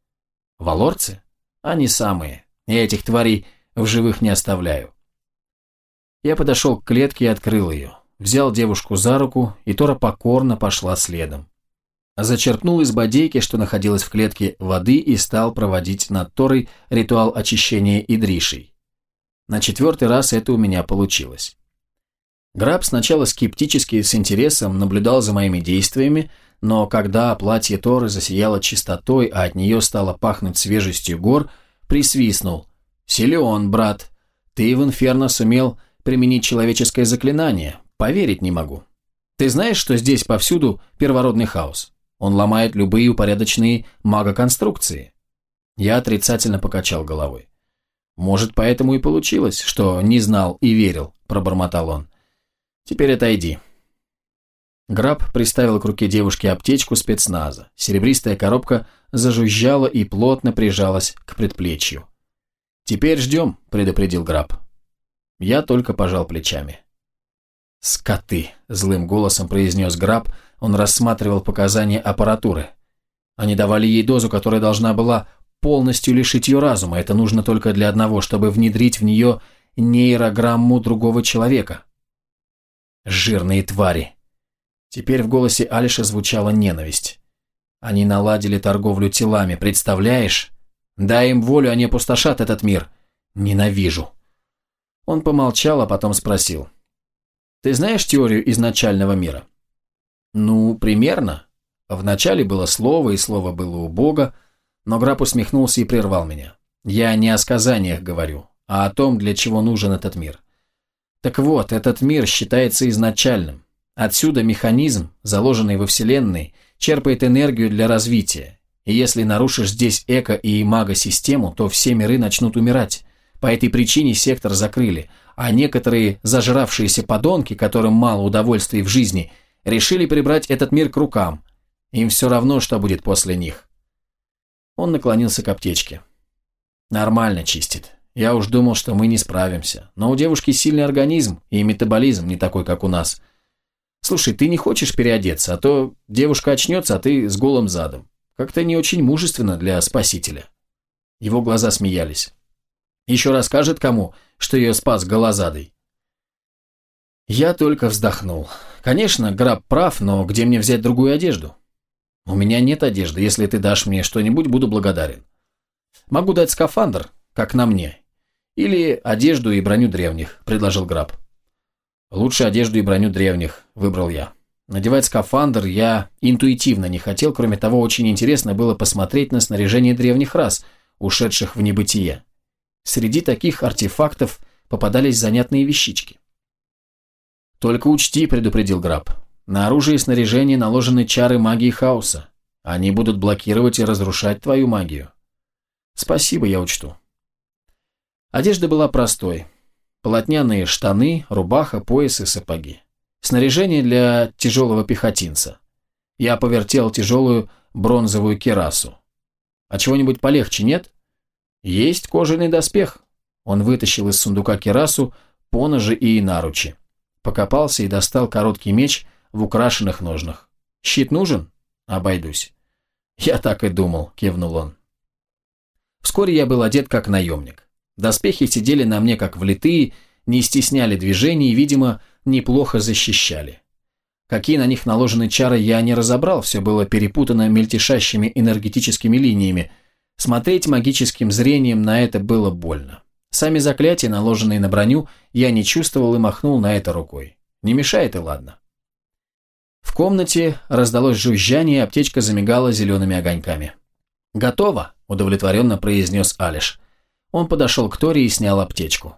Speaker 1: Валорцы? Они самые. Я этих тварей в живых не оставляю. Я подошел к клетке и открыл ее. Взял девушку за руку, и Тора покорно пошла следом. Зачерпнул из бодейки, что находилась в клетке, воды и стал проводить над Торой ритуал очищения Идришей. На четвертый раз это у меня получилось. Граб сначала скептически с интересом наблюдал за моими действиями, но когда платье Торы засияло чистотой, а от нее стало пахнуть свежестью гор, присвистнул. «Силион, брат, ты в Инферно сумел применить человеческое заклинание. Поверить не могу. Ты знаешь, что здесь повсюду первородный хаос? Он ломает любые упорядоченные магоконструкции». Я отрицательно покачал головой. «Может, поэтому и получилось, что не знал и верил», – пробормотал он. «Теперь отойди». Граб приставил к руке девушки аптечку спецназа. Серебристая коробка зажужжала и плотно прижалась к предплечью. «Теперь ждем», – предупредил Граб. Я только пожал плечами. «Скоты!» – злым голосом произнес Граб. Он рассматривал показания аппаратуры. Они давали ей дозу, которая должна была полностью лишить ее разума. Это нужно только для одного, чтобы внедрить в нее нейрограмму другого человека. Жирные твари. Теперь в голосе Алиша звучала ненависть. Они наладили торговлю телами, представляешь? Дай им волю, они опустошат этот мир. Ненавижу. Он помолчал, а потом спросил. «Ты знаешь теорию изначального мира?» «Ну, примерно. Вначале было слово, и слово было у Бога, но Граб усмехнулся и прервал меня. Я не о сказаниях говорю, а о том, для чего нужен этот мир. Так вот, этот мир считается изначальным. Отсюда механизм, заложенный во Вселенной, черпает энергию для развития. И если нарушишь здесь эко- и мага-систему, то все миры начнут умирать. По этой причине сектор закрыли, а некоторые зажравшиеся подонки, которым мало удовольствий в жизни, решили прибрать этот мир к рукам. Им все равно, что будет после них. Он наклонился к аптечке. Нормально чистит. Я уж думал, что мы не справимся. Но у девушки сильный организм и метаболизм не такой, как у нас. Слушай, ты не хочешь переодеться, а то девушка очнется, а ты с голым задом. Как-то не очень мужественно для спасителя. Его глаза смеялись. Еще расскажет кому, что ее спас голозадой. Я только вздохнул. Конечно, Граб прав, но где мне взять другую одежду? У меня нет одежды. Если ты дашь мне что-нибудь, буду благодарен. Могу дать скафандр, как на мне. Или одежду и броню древних, предложил Граб. Лучше одежду и броню древних, выбрал я. Надевать скафандр я интуитивно не хотел, кроме того, очень интересно было посмотреть на снаряжение древних рас, ушедших в небытие. Среди таких артефактов попадались занятные вещички. «Только учти», — предупредил Граб, — «на оружие и снаряжение наложены чары магии хаоса. Они будут блокировать и разрушать твою магию». «Спасибо, я учту». Одежда была простой. Полотняные штаны, рубаха, пояс и сапоги. Снаряжение для тяжелого пехотинца. Я повертел тяжелую бронзовую керасу. А чего-нибудь полегче нет? Есть кожаный доспех. Он вытащил из сундука керасу, поножи и наручи. Покопался и достал короткий меч в украшенных ножнах. Щит нужен? Обойдусь. Я так и думал, кивнул он. Вскоре я был одет как наемник. Доспехи сидели на мне как влитые, не стесняли движений и, видимо, неплохо защищали. Какие на них наложены чары, я не разобрал, все было перепутано мельтешащими энергетическими линиями. Смотреть магическим зрением на это было больно. Сами заклятия, наложенные на броню, я не чувствовал и махнул на это рукой. Не мешает и ладно. В комнате раздалось жужжание, и аптечка замигала зелеными огоньками. «Готово», – удовлетворенно произнес Алиш. Он подошел к Торе и снял аптечку.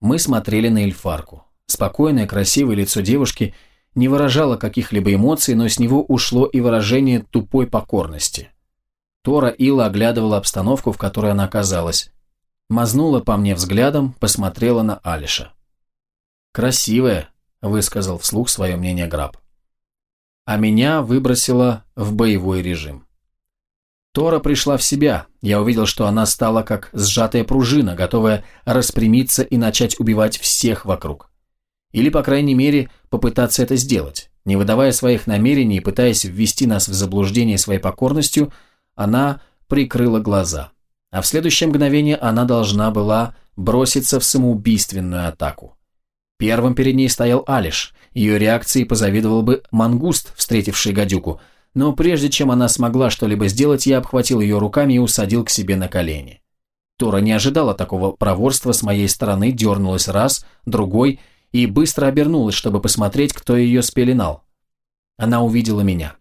Speaker 1: Мы смотрели на эльфарку. Спокойное, красивое лицо девушки не выражало каких-либо эмоций, но с него ушло и выражение тупой покорности. Тора Ила оглядывала обстановку, в которой она оказалась. Мазнула по мне взглядом, посмотрела на Алиша. «Красивая», – высказал вслух свое мнение Граб. А меня выбросило в боевой режим. Тора пришла в себя. Я увидел, что она стала как сжатая пружина, готовая распрямиться и начать убивать всех вокруг. Или, по крайней мере, попытаться это сделать. Не выдавая своих намерений и пытаясь ввести нас в заблуждение своей покорностью, она прикрыла глаза. А в следующее мгновение она должна была броситься в самоубийственную атаку. Первым перед ней стоял Алиш. Ее реакции позавидовал бы мангуст, встретивший гадюку. Но прежде чем она смогла что-либо сделать, я обхватил ее руками и усадил к себе на колени. Тора не ожидала такого проворства с моей стороны, дернулась раз, другой – и быстро обернулась, чтобы посмотреть, кто ее спеленал. Она увидела меня.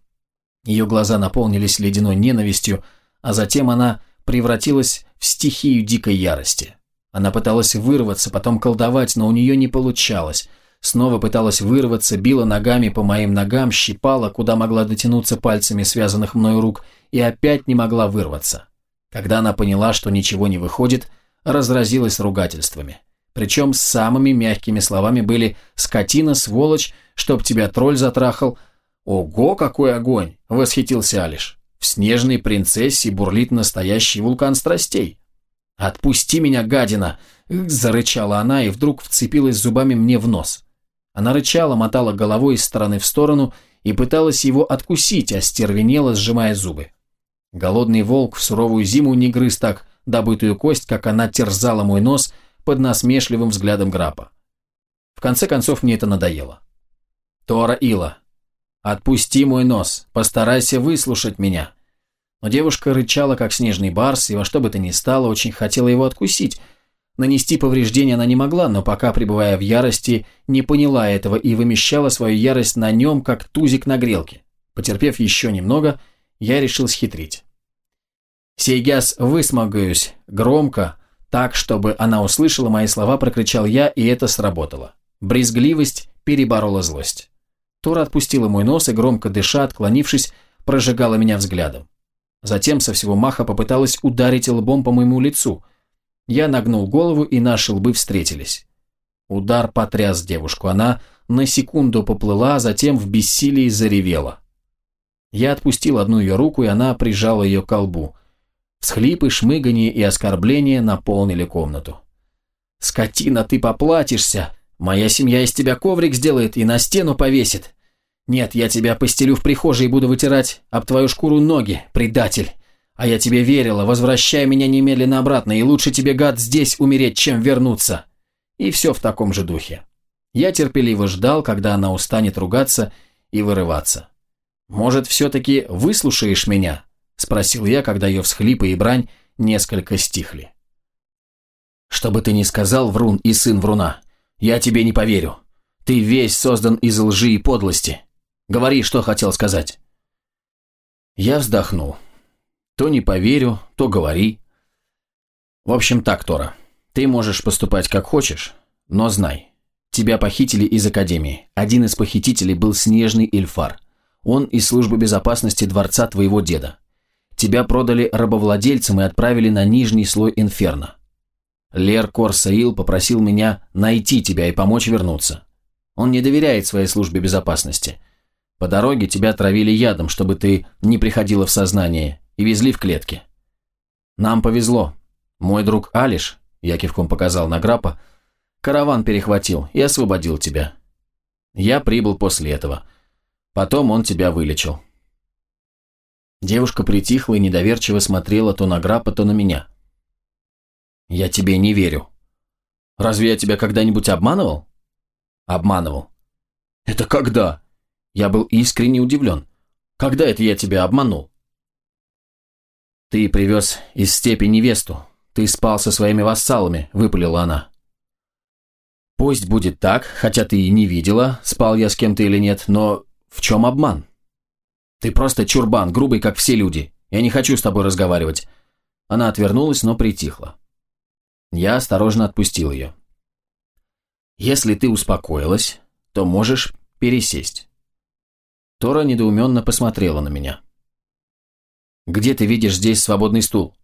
Speaker 1: Ее глаза наполнились ледяной ненавистью, а затем она превратилась в стихию дикой ярости. Она пыталась вырваться, потом колдовать, но у нее не получалось. Снова пыталась вырваться, била ногами по моим ногам, щипала, куда могла дотянуться пальцами связанных мною рук, и опять не могла вырваться. Когда она поняла, что ничего не выходит, разразилась ругательствами. Причем самыми мягкими словами были «скотина, сволочь, чтоб тебя тролль затрахал». «Ого, какой огонь!» – восхитился Алиш. «В снежной принцессе бурлит настоящий вулкан страстей». «Отпусти меня, гадина!» – зарычала она и вдруг вцепилась зубами мне в нос. Она рычала, мотала головой из стороны в сторону и пыталась его откусить, а стервенела, сжимая зубы. Голодный волк в суровую зиму не грыз так добытую кость, как она терзала мой нос – под насмешливым взглядом Грапа. В конце концов мне это надоело. «Тора Ила, отпусти мой нос, постарайся выслушать меня». Но девушка рычала, как снежный барс, и во что бы то ни стало, очень хотела его откусить. Нанести повреждения она не могла, но пока, пребывая в ярости, не поняла этого и вымещала свою ярость на нем, как тузик на грелке. Потерпев еще немного, я решил схитрить. «Сейчас высмогаюсь громко, так, чтобы она услышала мои слова, прокричал я, и это сработало. Брезгливость переборола злость. Тора отпустила мой нос и, громко дыша, отклонившись, прожигала меня взглядом. Затем со всего маха попыталась ударить лбом по моему лицу. Я нагнул голову, и наши лбы встретились. Удар потряс девушку. Она на секунду поплыла, а затем в бессилии заревела. Я отпустил одну ее руку, и она прижала ее к лбу. Всхлипы, шмыганье и оскорбления наполнили комнату. «Скотина, ты поплатишься! Моя семья из тебя коврик сделает и на стену повесит. Нет, я тебя постелю в прихожей и буду вытирать об твою шкуру ноги, предатель. А я тебе верила, возвращай меня немедленно обратно, и лучше тебе, гад, здесь умереть, чем вернуться». И все в таком же духе. Я терпеливо ждал, когда она устанет ругаться и вырываться. «Может, все-таки выслушаешь меня?» Спросил я, когда ее всхлипы и брань несколько стихли. «Что бы ты ни сказал, врун и сын вруна, я тебе не поверю. Ты весь создан из лжи и подлости. Говори, что хотел сказать». Я вздохнул. То не поверю, то говори. В общем так, Тора, ты можешь поступать как хочешь, но знай, тебя похитили из Академии. Один из похитителей был Снежный Ильфар. Он из службы безопасности дворца твоего деда. Тебя продали рабовладельцам и отправили на нижний слой инферно. Лер Корсаил попросил меня найти тебя и помочь вернуться. Он не доверяет своей службе безопасности. По дороге тебя травили ядом, чтобы ты не приходила в сознание, и везли в клетке. Нам повезло. Мой друг Алиш, я кивком показал на Грапа, караван перехватил и освободил тебя. Я прибыл после этого. Потом он тебя вылечил. Девушка притихла и недоверчиво смотрела то на Граппа, то на меня. «Я тебе не верю. Разве я тебя когда-нибудь обманывал?» «Обманывал». «Это когда?» Я был искренне удивлен. «Когда это я тебя обманул?» «Ты привез из степи невесту. Ты спал со своими вассалами», — выпалила она. «Пусть будет так, хотя ты и не видела, спал я с кем-то или нет, но в чем обман?» «Ты просто чурбан, грубый, как все люди. Я не хочу с тобой разговаривать». Она отвернулась, но притихла. Я осторожно отпустил ее. «Если ты успокоилась, то можешь пересесть». Тора недоуменно посмотрела на меня. «Где ты видишь здесь свободный стул?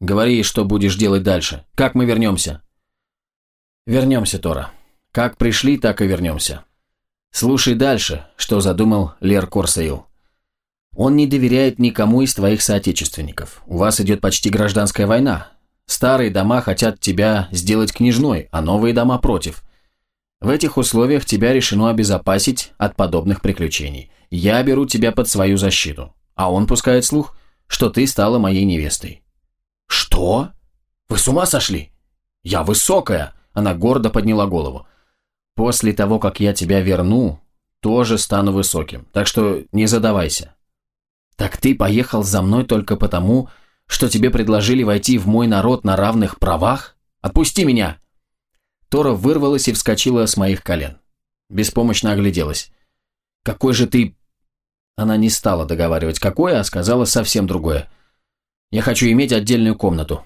Speaker 1: Говори, что будешь делать дальше. Как мы вернемся?» «Вернемся, Тора. Как пришли, так и вернемся. Слушай дальше, что задумал Лер Корсейл. Он не доверяет никому из твоих соотечественников. У вас идет почти гражданская война. Старые дома хотят тебя сделать княжной, а новые дома против. В этих условиях тебя решено обезопасить от подобных приключений. Я беру тебя под свою защиту. А он пускает слух, что ты стала моей невестой. Что? Вы с ума сошли? Я высокая. Она гордо подняла голову. После того, как я тебя верну, тоже стану высоким. Так что не задавайся. «Так ты поехал за мной только потому, что тебе предложили войти в мой народ на равных правах? Отпусти меня!» Тора вырвалась и вскочила с моих колен. Беспомощно огляделась. «Какой же ты...» Она не стала договаривать какое, а сказала совсем другое. «Я хочу иметь отдельную комнату».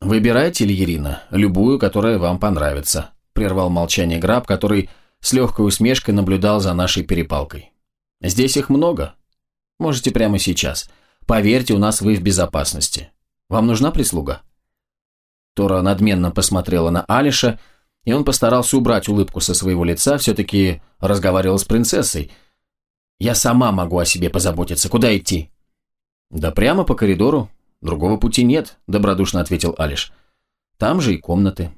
Speaker 1: «Выбирайте, Ильерина, любую, которая вам понравится», прервал молчание Граб, который с легкой усмешкой наблюдал за нашей перепалкой. «Здесь их много, Можете прямо сейчас. Поверьте, у нас вы в безопасности. Вам нужна прислуга?» Тора надменно посмотрела на Алиша, и он постарался убрать улыбку со своего лица, все-таки разговаривал с принцессой. «Я сама могу о себе позаботиться. Куда идти?» «Да прямо по коридору. Другого пути нет», – добродушно ответил Алиш. «Там же и комнаты».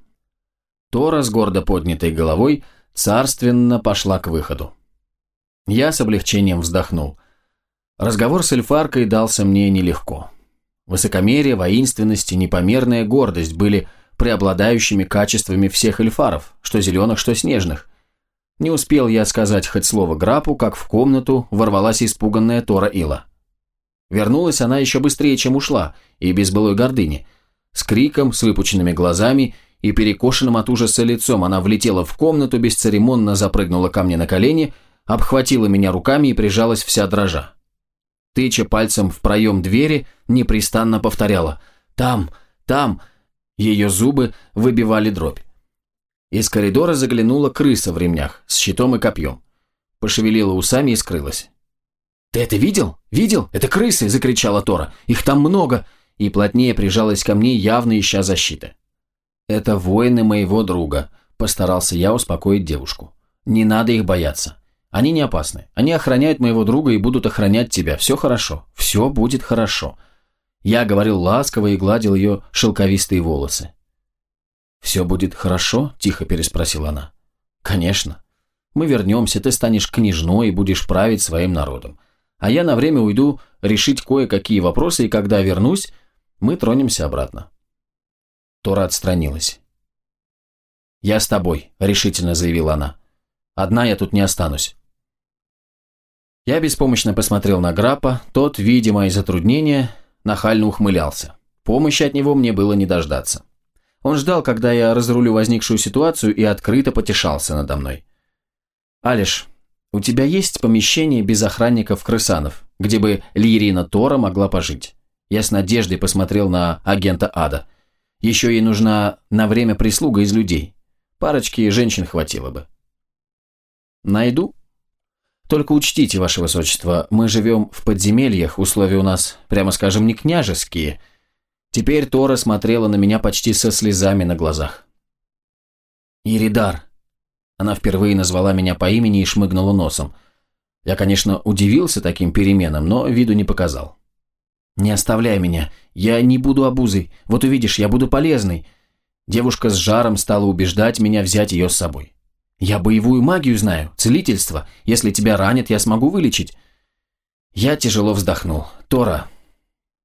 Speaker 1: Тора с гордо поднятой головой царственно пошла к выходу. Я с облегчением вздохнул. Разговор с эльфаркой дался мне нелегко. Высокомерие, воинственность и непомерная гордость были преобладающими качествами всех эльфаров, что зеленых, что снежных. Не успел я сказать хоть слово Грапу, как в комнату ворвалась испуганная Тора Ила. Вернулась она еще быстрее, чем ушла, и без былой гордыни. С криком, с выпученными глазами и перекошенным от ужаса лицом она влетела в комнату, бесцеремонно запрыгнула ко мне на колени, обхватила меня руками и прижалась вся дрожа. Тыча пальцем в проем двери, непрестанно повторяла «Там, там!» Ее зубы выбивали дробь. Из коридора заглянула крыса в ремнях с щитом и копьем. Пошевелила усами и скрылась. «Ты это видел? Видел? Это крысы!» – закричала Тора. «Их там много!» И плотнее прижалась ко мне, явно ища защиты. «Это воины моего друга», – постарался я успокоить девушку. «Не надо их бояться. Они не опасны. Они охраняют моего друга и будут охранять тебя. Все хорошо. Все будет хорошо». Я говорил ласково и гладил ее шелковистые волосы. «Все будет хорошо?» – тихо переспросила она. «Конечно. Мы вернемся, ты станешь княжной и будешь править своим народом а я на время уйду решить кое-какие вопросы, и когда вернусь, мы тронемся обратно. Тора отстранилась. «Я с тобой», — решительно заявила она. «Одна я тут не останусь». Я беспомощно посмотрел на Граппа, тот, видя мои затруднения, нахально ухмылялся. Помощи от него мне было не дождаться. Он ждал, когда я разрулю возникшую ситуацию и открыто потешался надо мной. «Алиш, у тебя есть помещение без охранников-крысанов, где бы Лирина Тора могла пожить? Я с надеждой посмотрел на агента Ада. Еще ей нужна на время прислуга из людей. Парочки женщин хватило бы. Найду. Только учтите, ваше высочество, мы живем в подземельях, условия у нас, прямо скажем, не княжеские. Теперь Тора смотрела на меня почти со слезами на глазах. «Иридар», она впервые назвала меня по имени и шмыгнула носом. Я, конечно, удивился таким переменам, но виду не показал. «Не оставляй меня. Я не буду обузой. Вот увидишь, я буду полезной». Девушка с жаром стала убеждать меня взять ее с собой. «Я боевую магию знаю, целительство. Если тебя ранят, я смогу вылечить». Я тяжело вздохнул. «Тора,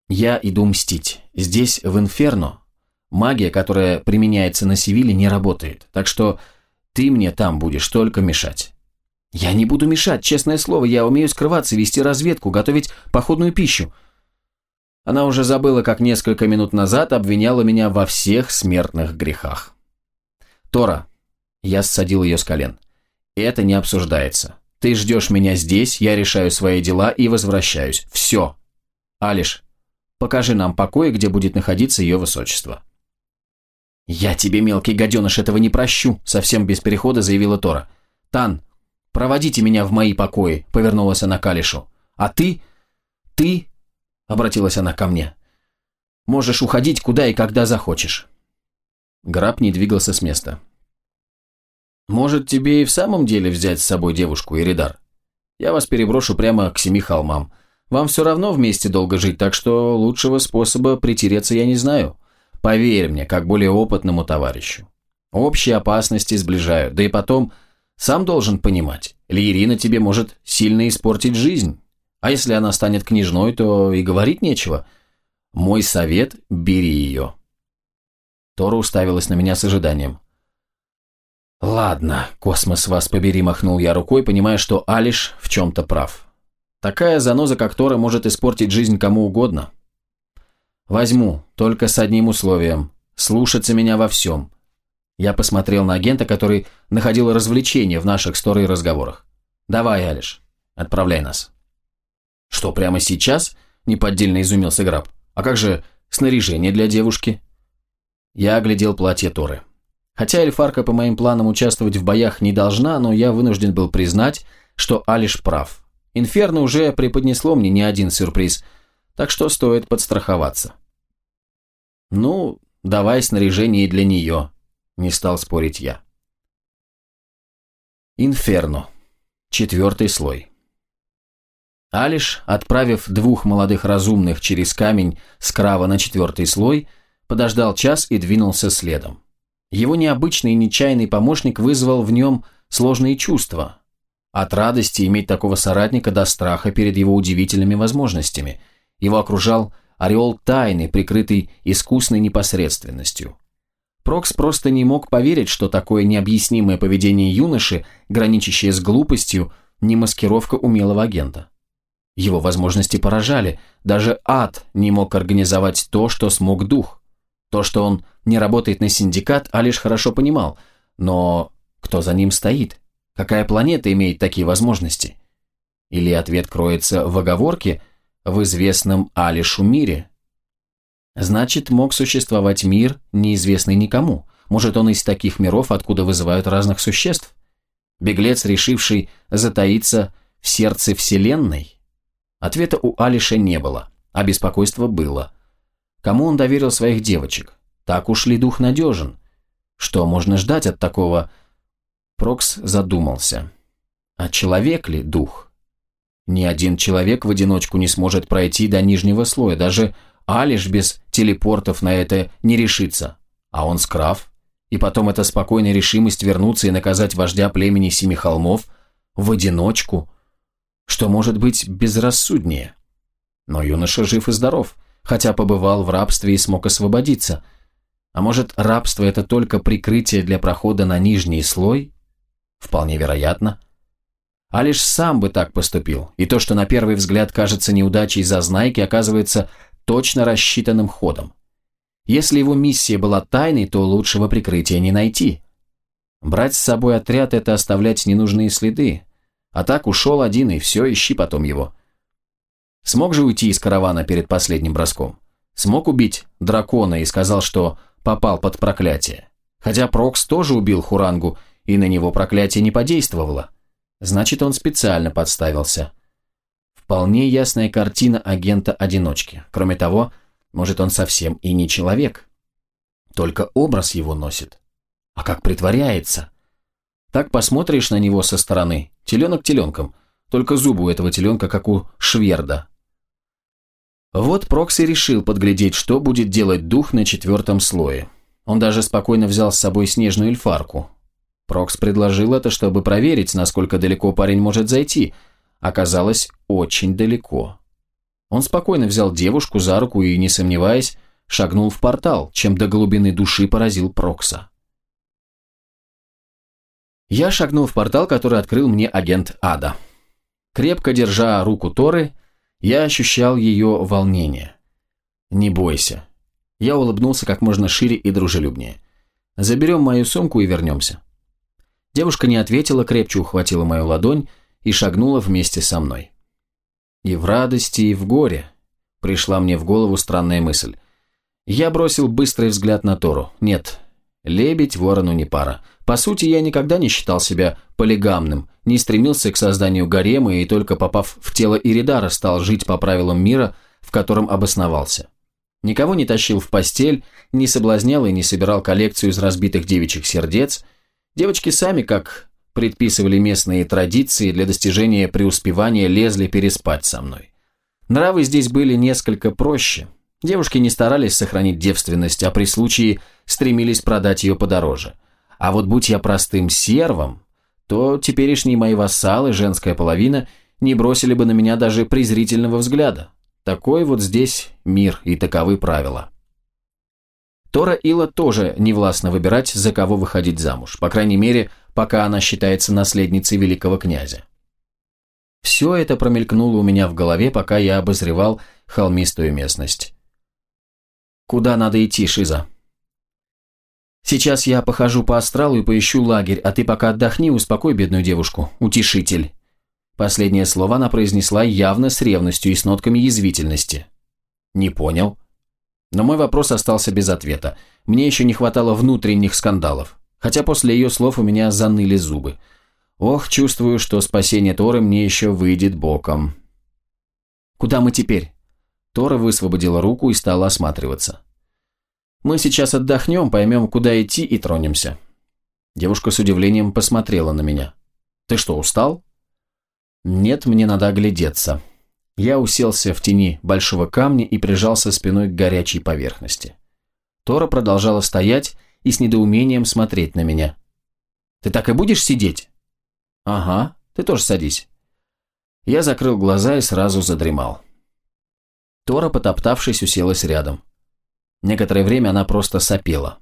Speaker 1: я иду мстить. Здесь, в Инферно, магия, которая применяется на Севиле, не работает. Так что ты мне там будешь только мешать». «Я не буду мешать, честное слово, я умею скрываться, вести разведку, готовить походную пищу». Она уже забыла, как несколько минут назад обвиняла меня во всех смертных грехах. «Тора», я ссадил ее с колен, «это не обсуждается. Ты ждешь меня здесь, я решаю свои дела и возвращаюсь. Все. Алиш, покажи нам покой, где будет находиться ее высочество». «Я тебе, мелкий гаденыш, этого не прощу», — совсем без перехода заявила Тора. «Тан, проводите меня в мои покои», — повернулась она к Алишу. «А ты? Ты?» — обратилась она ко мне. «Можешь уходить куда и когда захочешь». Граб не двигался с места. «Может, тебе и в самом деле взять с собой девушку, Иридар? Я вас переброшу прямо к семи холмам. Вам все равно вместе долго жить, так что лучшего способа притереться я не знаю. Поверь мне, как более опытному товарищу. Общие опасности сближают, да и потом, сам должен понимать, Лиерина тебе может сильно испортить жизнь. А если она станет княжной, то и говорить нечего. Мой совет – бери ее. Тора уставилась на меня с ожиданием. «Ладно, космос вас побери», – махнул я рукой, понимая, что Алиш в чем-то прав. Такая заноза, как Тора, может испортить жизнь кому угодно. Возьму, только с одним условием. Слушаться меня во всем. Я посмотрел на агента, который находил развлечение в наших сторы разговорах. Давай, Алиш, отправляй нас. Что, прямо сейчас? Неподдельно изумился Граб. А как же снаряжение для девушки? Я оглядел платье Торы. Хотя Эльфарка по моим планам участвовать в боях не должна, но я вынужден был признать, что Алиш прав. Инферно уже преподнесло мне не один сюрприз – так что стоит подстраховаться. «Ну, давай снаряжение для нее», – не стал спорить я. Инферно. Четвертый слой. Алиш, отправив двух молодых разумных через камень с крава на четвертый слой, подождал час и двинулся следом. Его необычный и нечаянный помощник вызвал в нем сложные чувства. От радости иметь такого соратника до страха перед его удивительными возможностями – его окружал ореол тайны, прикрытый искусной непосредственностью. Прокс просто не мог поверить, что такое необъяснимое поведение юноши, граничащее с глупостью, не маскировка умелого агента. Его возможности поражали, даже ад не мог организовать то, что смог дух. То, что он не работает на синдикат, Алиш хорошо понимал. Но кто за ним стоит? Какая планета имеет такие возможности? Или ответ кроется в оговорке в известном Алишу мире? Значит, мог существовать мир, неизвестный никому. Может, он из таких миров, откуда вызывают разных существ? Беглец, решивший затаиться в сердце Вселенной? Ответа у Алиша не было, а беспокойство было. Кому он доверил своих девочек? Так уж ли дух надежен? Что можно ждать от такого... Прокс задумался. А человек ли дух? Ни один человек в одиночку не сможет пройти до нижнего слоя, даже Алиш без телепортов на это не решится. А он скрав. И потом эта спокойная решимость вернуться и наказать вождя племени Семи Холмов в одиночку. Что может быть безрассуднее? Но юноша жив и здоров, хотя побывал в рабстве и смог освободиться. А может, рабство – это только прикрытие для прохода на нижний слой? Вполне вероятно. А лишь сам бы так поступил, и то, что на первый взгляд кажется неудачей зазнайки, оказывается точно рассчитанным ходом. Если его миссия была тайной, то лучшего прикрытия не найти. Брать с собой отряд – это оставлять ненужные следы. А так ушел один, и все, ищи потом его. Смог же уйти из каравана перед последним броском? Смог убить дракона и сказал, что попал под проклятие. Хотя Прокс тоже убил Хурангу, и на него проклятие не подействовало. Значит, он специально подставился. Вполне ясная картина агента-одиночки. Кроме того, может, он совсем и не человек. Только образ его носит. А как притворяется? Так посмотришь на него со стороны, теленок теленком, только зубы у этого теленка, как у шверда. Вот Прокси решил подглядеть, что будет делать дух на четвертом слое. Он даже спокойно взял с собой снежную эльфарку. Прокс предложил это, чтобы проверить, насколько далеко парень может зайти. Оказалось, очень далеко. Он спокойно взял девушку за руку и, не сомневаясь, шагнул в портал, чем до глубины души поразил Прокса. Я шагнул в портал, который открыл мне агент Ада. Крепко держа руку Торы, я ощущал ее волнение. «Не бойся». Я улыбнулся как можно шире и дружелюбнее. «Заберем мою сумку и вернемся». Девушка не ответила, крепче ухватила мою ладонь и шагнула вместе со мной. И в радости, и в горе пришла мне в голову странная мысль. Я бросил быстрый взгляд на Тору. Нет, лебедь ворону не пара. По сути, я никогда не считал себя полигамным, не стремился к созданию гарема и только попав в тело Иридара стал жить по правилам мира, в котором обосновался. Никого не тащил в постель, не соблазнял и не собирал коллекцию из разбитых девичьих сердец. Девочки сами, как предписывали местные традиции, для достижения преуспевания лезли переспать со мной. Нравы здесь были несколько проще. Девушки не старались сохранить девственность, а при случае стремились продать ее подороже – а вот будь я простым сервом, то теперешние мои вассалы, женская половина, не бросили бы на меня даже презрительного взгляда. Такой вот здесь мир и таковы правила. Тора Ила тоже не властно выбирать, за кого выходить замуж, по крайней мере, пока она считается наследницей великого князя. Все это промелькнуло у меня в голове, пока я обозревал холмистую местность. «Куда надо идти, Шиза?» Сейчас я похожу по астралу и поищу лагерь, а ты пока отдохни, успокой бедную девушку. Утешитель». Последнее слово она произнесла явно с ревностью и с нотками язвительности. «Не понял». Но мой вопрос остался без ответа. Мне еще не хватало внутренних скандалов. Хотя после ее слов у меня заныли зубы. Ох, чувствую, что спасение Торы мне еще выйдет боком. «Куда мы теперь?» Тора высвободила руку и стала осматриваться. Мы сейчас отдохнем, поймем, куда идти и тронемся». Девушка с удивлением посмотрела на меня. «Ты что, устал?» «Нет, мне надо оглядеться». Я уселся в тени большого камня и прижался спиной к горячей поверхности. Тора продолжала стоять и с недоумением смотреть на меня. «Ты так и будешь сидеть?» «Ага, ты тоже садись». Я закрыл глаза и сразу задремал. Тора, потоптавшись, уселась рядом. Некоторое время она просто сопела.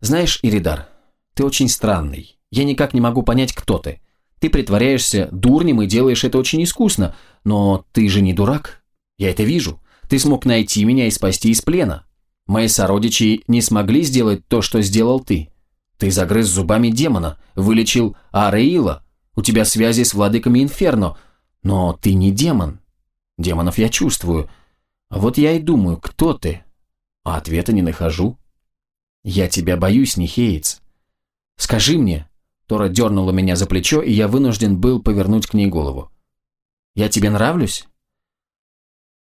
Speaker 1: «Знаешь, Иридар, ты очень странный. Я никак не могу понять, кто ты. Ты притворяешься дурнем и делаешь это очень искусно, но ты же не дурак. Я это вижу. Ты смог найти меня и спасти из плена. Мои сородичи не смогли сделать то, что сделал ты. Ты загрыз зубами демона, вылечил Ареила, у тебя связи с владыками Инферно, но ты не демон. Демонов я чувствую. Вот я и думаю, кто ты? А ответа не нахожу. Я тебя боюсь, Нихеец. Скажи мне. Тора дернула меня за плечо, и я вынужден был повернуть к ней голову. Я тебе нравлюсь?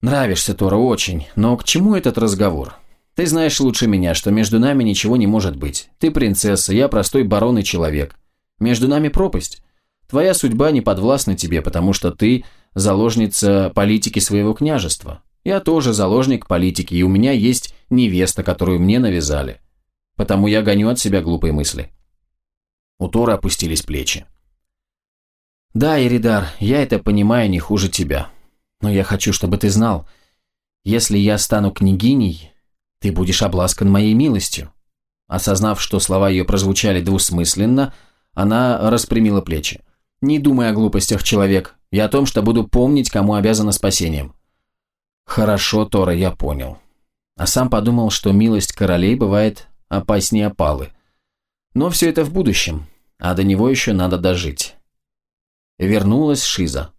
Speaker 1: Нравишься, Тора, очень, но к чему этот разговор? Ты знаешь лучше меня, что между нами ничего не может быть. Ты принцесса, я простой барон и человек. Между нами пропасть. Твоя судьба не подвластна тебе, потому что ты заложница политики своего княжества. Я тоже заложник политики, и у меня есть невеста, которую мне навязали. Потому я гоню от себя глупые мысли. У Тора опустились плечи. Да, Иридар, я это понимаю не хуже тебя. Но я хочу, чтобы ты знал, если я стану княгиней, ты будешь обласкан моей милостью. Осознав, что слова ее прозвучали двусмысленно, она распрямила плечи. Не думай о глупостях, человек, и о том, что буду помнить, кому обязана спасением. Хорошо, Тора, я понял. А сам подумал, что милость королей бывает опаснее опалы. Но все это в будущем, а до него еще надо дожить. Вернулась Шиза.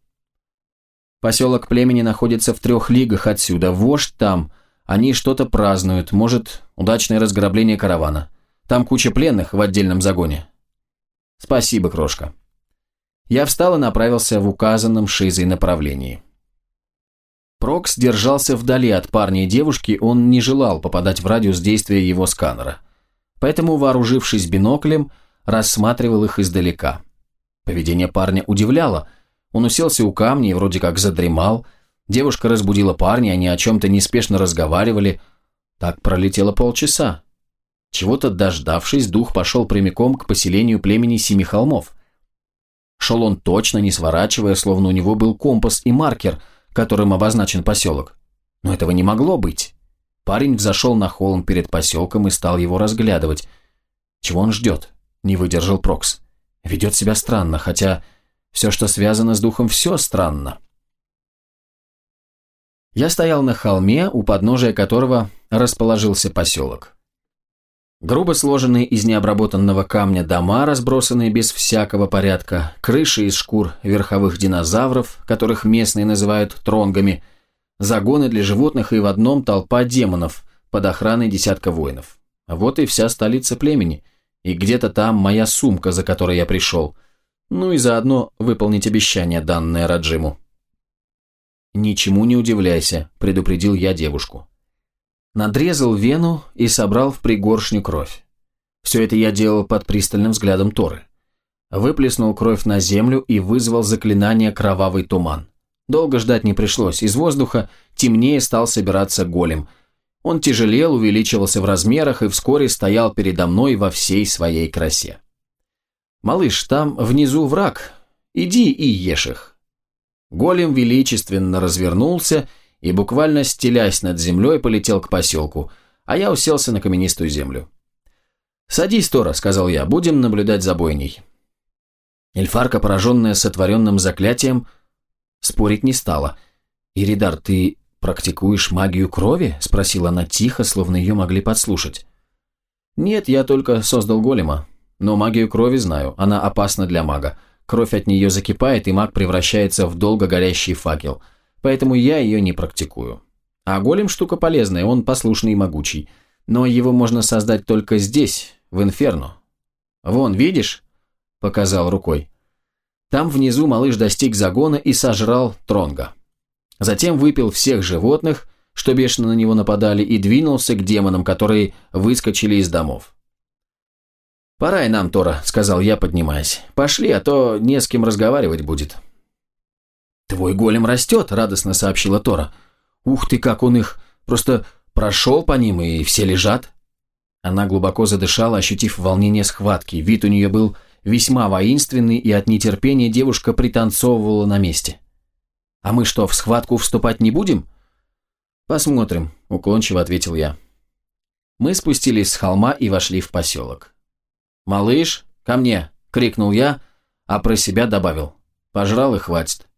Speaker 1: Поселок племени находится в трех лигах отсюда. Вождь там. Они что-то празднуют. Может, удачное разграбление каравана. Там куча пленных в отдельном загоне. Спасибо, крошка. Я встал и направился в указанном Шизой направлении. Прокс держался вдали от парня и девушки, он не желал попадать в радиус действия его сканера. Поэтому, вооружившись биноклем, рассматривал их издалека. Поведение парня удивляло. Он уселся у камня и вроде как задремал. Девушка разбудила парня, они о чем-то неспешно разговаривали. Так пролетело полчаса. Чего-то дождавшись, дух пошел прямиком к поселению племени Семи Холмов. Шел он точно, не сворачивая, словно у него был компас и маркер, которым обозначен поселок. Но этого не могло быть. Парень взошел на холм перед поселком и стал его разглядывать. Чего он ждет? Не выдержал Прокс. Ведет себя странно, хотя все, что связано с духом, все странно. Я стоял на холме, у подножия которого расположился поселок. Грубо сложенные из необработанного камня дома, разбросанные без всякого порядка, крыши из шкур верховых динозавров, которых местные называют тронгами, загоны для животных и в одном толпа демонов под охраной десятка воинов. Вот и вся столица племени, и где-то там моя сумка, за которой я пришел. Ну и заодно выполнить обещание, данное Раджиму. «Ничему не удивляйся», – предупредил я девушку. Надрезал вену и собрал в пригоршню кровь. Все это я делал под пристальным взглядом Торы. Выплеснул кровь на землю и вызвал заклинание «Кровавый туман». Долго ждать не пришлось, из воздуха темнее стал собираться голем. Он тяжелел, увеличивался в размерах и вскоре стоял передо мной во всей своей красе. «Малыш, там внизу враг. Иди и ешь их». Голем величественно развернулся и, буквально стелясь над землей, полетел к поселку, а я уселся на каменистую землю. «Садись, Тора», — сказал я, — «будем наблюдать за бойней». Эльфарка, пораженная сотворенным заклятием, спорить не стала. «Иридар, ты практикуешь магию крови?» — спросила она тихо, словно ее могли подслушать. «Нет, я только создал голема. Но магию крови знаю, она опасна для мага. Кровь от нее закипает, и маг превращается в долго горящий факел поэтому я ее не практикую. А голем штука полезная, он послушный и могучий. Но его можно создать только здесь, в Инферно. Вон, видишь? Показал рукой. Там внизу малыш достиг загона и сожрал Тронга. Затем выпил всех животных, что бешено на него нападали, и двинулся к демонам, которые выскочили из домов. «Пора и нам, Тора», — сказал я, поднимаясь. «Пошли, а то не с кем разговаривать будет». «Твой голем растет», — радостно сообщила Тора. «Ух ты, как он их! Просто прошел по ним, и все лежат». Она глубоко задышала, ощутив волнение схватки. Вид у нее был весьма воинственный, и от нетерпения девушка пританцовывала на месте. «А мы что, в схватку вступать не будем?» «Посмотрим», — уклончиво ответил я. Мы спустились с холма и вошли в поселок. «Малыш, ко мне!» — крикнул я, а про себя добавил. «Пожрал и хватит».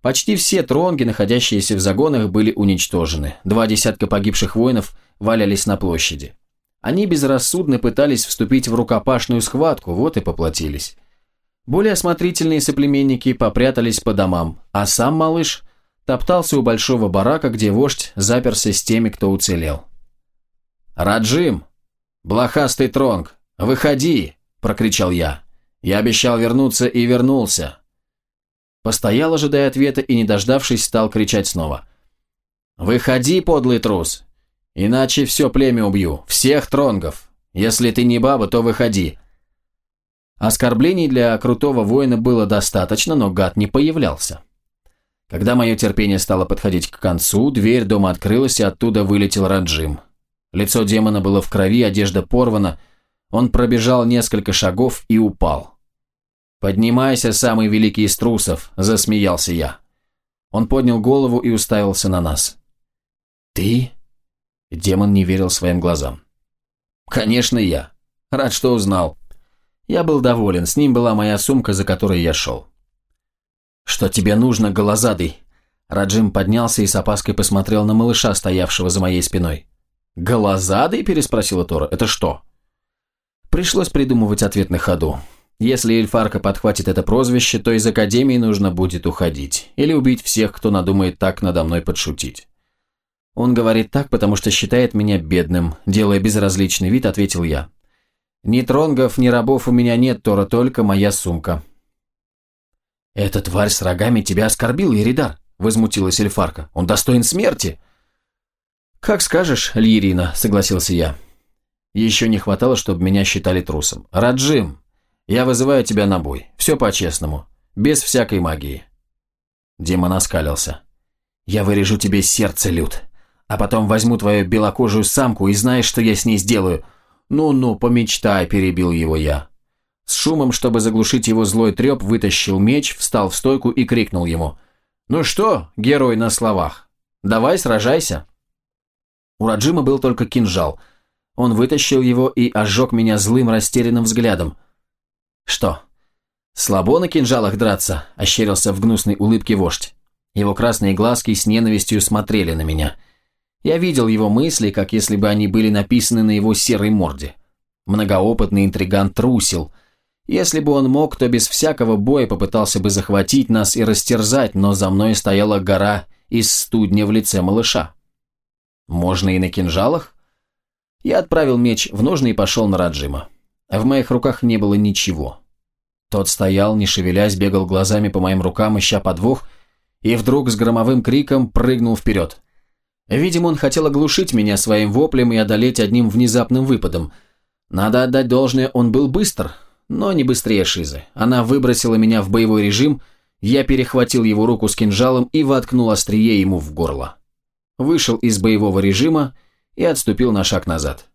Speaker 1: Почти все тронги, находящиеся в загонах, были уничтожены. Два десятка погибших воинов валялись на площади. Они безрассудно пытались вступить в рукопашную схватку, вот и поплатились. Более осмотрительные соплеменники попрятались по домам, а сам малыш топтался у большого барака, где вождь заперся с теми, кто уцелел. «Раджим! Блохастый тронг! Выходи!» – прокричал я. «Я обещал вернуться и вернулся!» Постоял, ожидая ответа, и, не дождавшись, стал кричать снова. «Выходи, подлый трус! Иначе все племя убью, всех тронгов! Если ты не баба, то выходи!» Оскорблений для крутого воина было достаточно, но гад не появлялся. Когда мое терпение стало подходить к концу, дверь дома открылась, и оттуда вылетел Раджим. Лицо демона было в крови, одежда порвана. Он пробежал несколько шагов и упал. «Поднимайся, самый великий из трусов!» – засмеялся я. Он поднял голову и уставился на нас. «Ты?» – демон не верил своим глазам. «Конечно я. Рад, что узнал. Я был доволен, с ним была моя сумка, за которой я шел. «Что тебе нужно, голозадый?» Раджим поднялся и с опаской посмотрел на малыша, стоявшего за моей спиной. «Голозадый?» – переспросила Тора. «Это что?» Пришлось придумывать ответ на ходу. Если Эльфарка подхватит это прозвище, то из Академии нужно будет уходить. Или убить всех, кто надумает так надо мной подшутить. Он говорит так, потому что считает меня бедным. Делая безразличный вид, ответил я. Ни тронгов, ни рабов у меня нет, Тора, только моя сумка. «Эта тварь с рогами тебя оскорбил, Иридар», — возмутилась Эльфарка. «Он достоин смерти». «Как скажешь, Льерина», — согласился я. Еще не хватало, чтобы меня считали трусом. «Раджим, я вызываю тебя на бой. Все по-честному. Без всякой магии». Демон оскалился. «Я вырежу тебе сердце, Люд, а потом возьму твою белокожую самку и знаешь, что я с ней сделаю?» «Ну-ну, помечтай», – перебил его я. С шумом, чтобы заглушить его злой треп, вытащил меч, встал в стойку и крикнул ему. «Ну что, герой на словах, давай сражайся». У Раджима был только кинжал. Он вытащил его и ожег меня злым растерянным взглядом. «Что, слабо на кинжалах драться?» – ощерился в гнусной улыбке вождь. Его красные глазки с ненавистью смотрели на меня – я видел его мысли, как если бы они были написаны на его серой морде. Многоопытный интриган трусил. Если бы он мог, то без всякого боя попытался бы захватить нас и растерзать, но за мной стояла гора из студня в лице малыша. Можно и на кинжалах? Я отправил меч в ножны и пошел на Раджима. В моих руках не было ничего. Тот стоял, не шевелясь, бегал глазами по моим рукам, ища подвох, и вдруг с громовым криком прыгнул вперед. Видимо, он хотел оглушить меня своим воплем и одолеть одним внезапным выпадом. Надо отдать должное, он был быстр, но не быстрее Шизы. Она выбросила меня в боевой режим, я перехватил его руку с кинжалом и воткнул острие ему в горло. Вышел из боевого режима и отступил на шаг назад.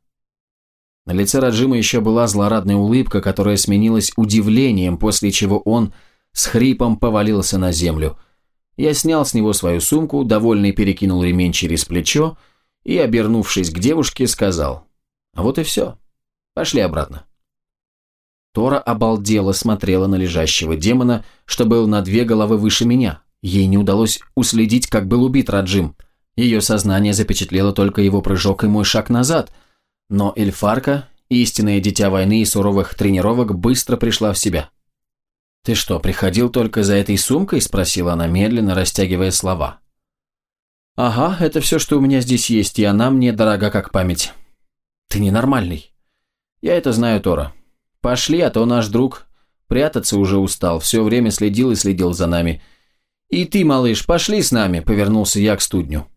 Speaker 1: На лице Раджима еще была злорадная улыбка, которая сменилась удивлением, после чего он с хрипом повалился на землю – я снял с него свою сумку, довольный перекинул ремень через плечо и, обернувшись к девушке, сказал «А вот и все. Пошли обратно». Тора обалдела смотрела на лежащего демона, что был на две головы выше меня. Ей не удалось уследить, как был убит Раджим. Ее сознание запечатлело только его прыжок и мой шаг назад. Но Эльфарка, истинное дитя войны и суровых тренировок, быстро пришла в себя. «Ты что, приходил только за этой сумкой?» – спросила она медленно, растягивая слова. «Ага, это все, что у меня здесь есть, и она мне дорога как память». «Ты ненормальный». «Я это знаю, Тора. Пошли, а то наш друг прятаться уже устал, все время следил и следил за нами». «И ты, малыш, пошли с нами», – повернулся я к студню.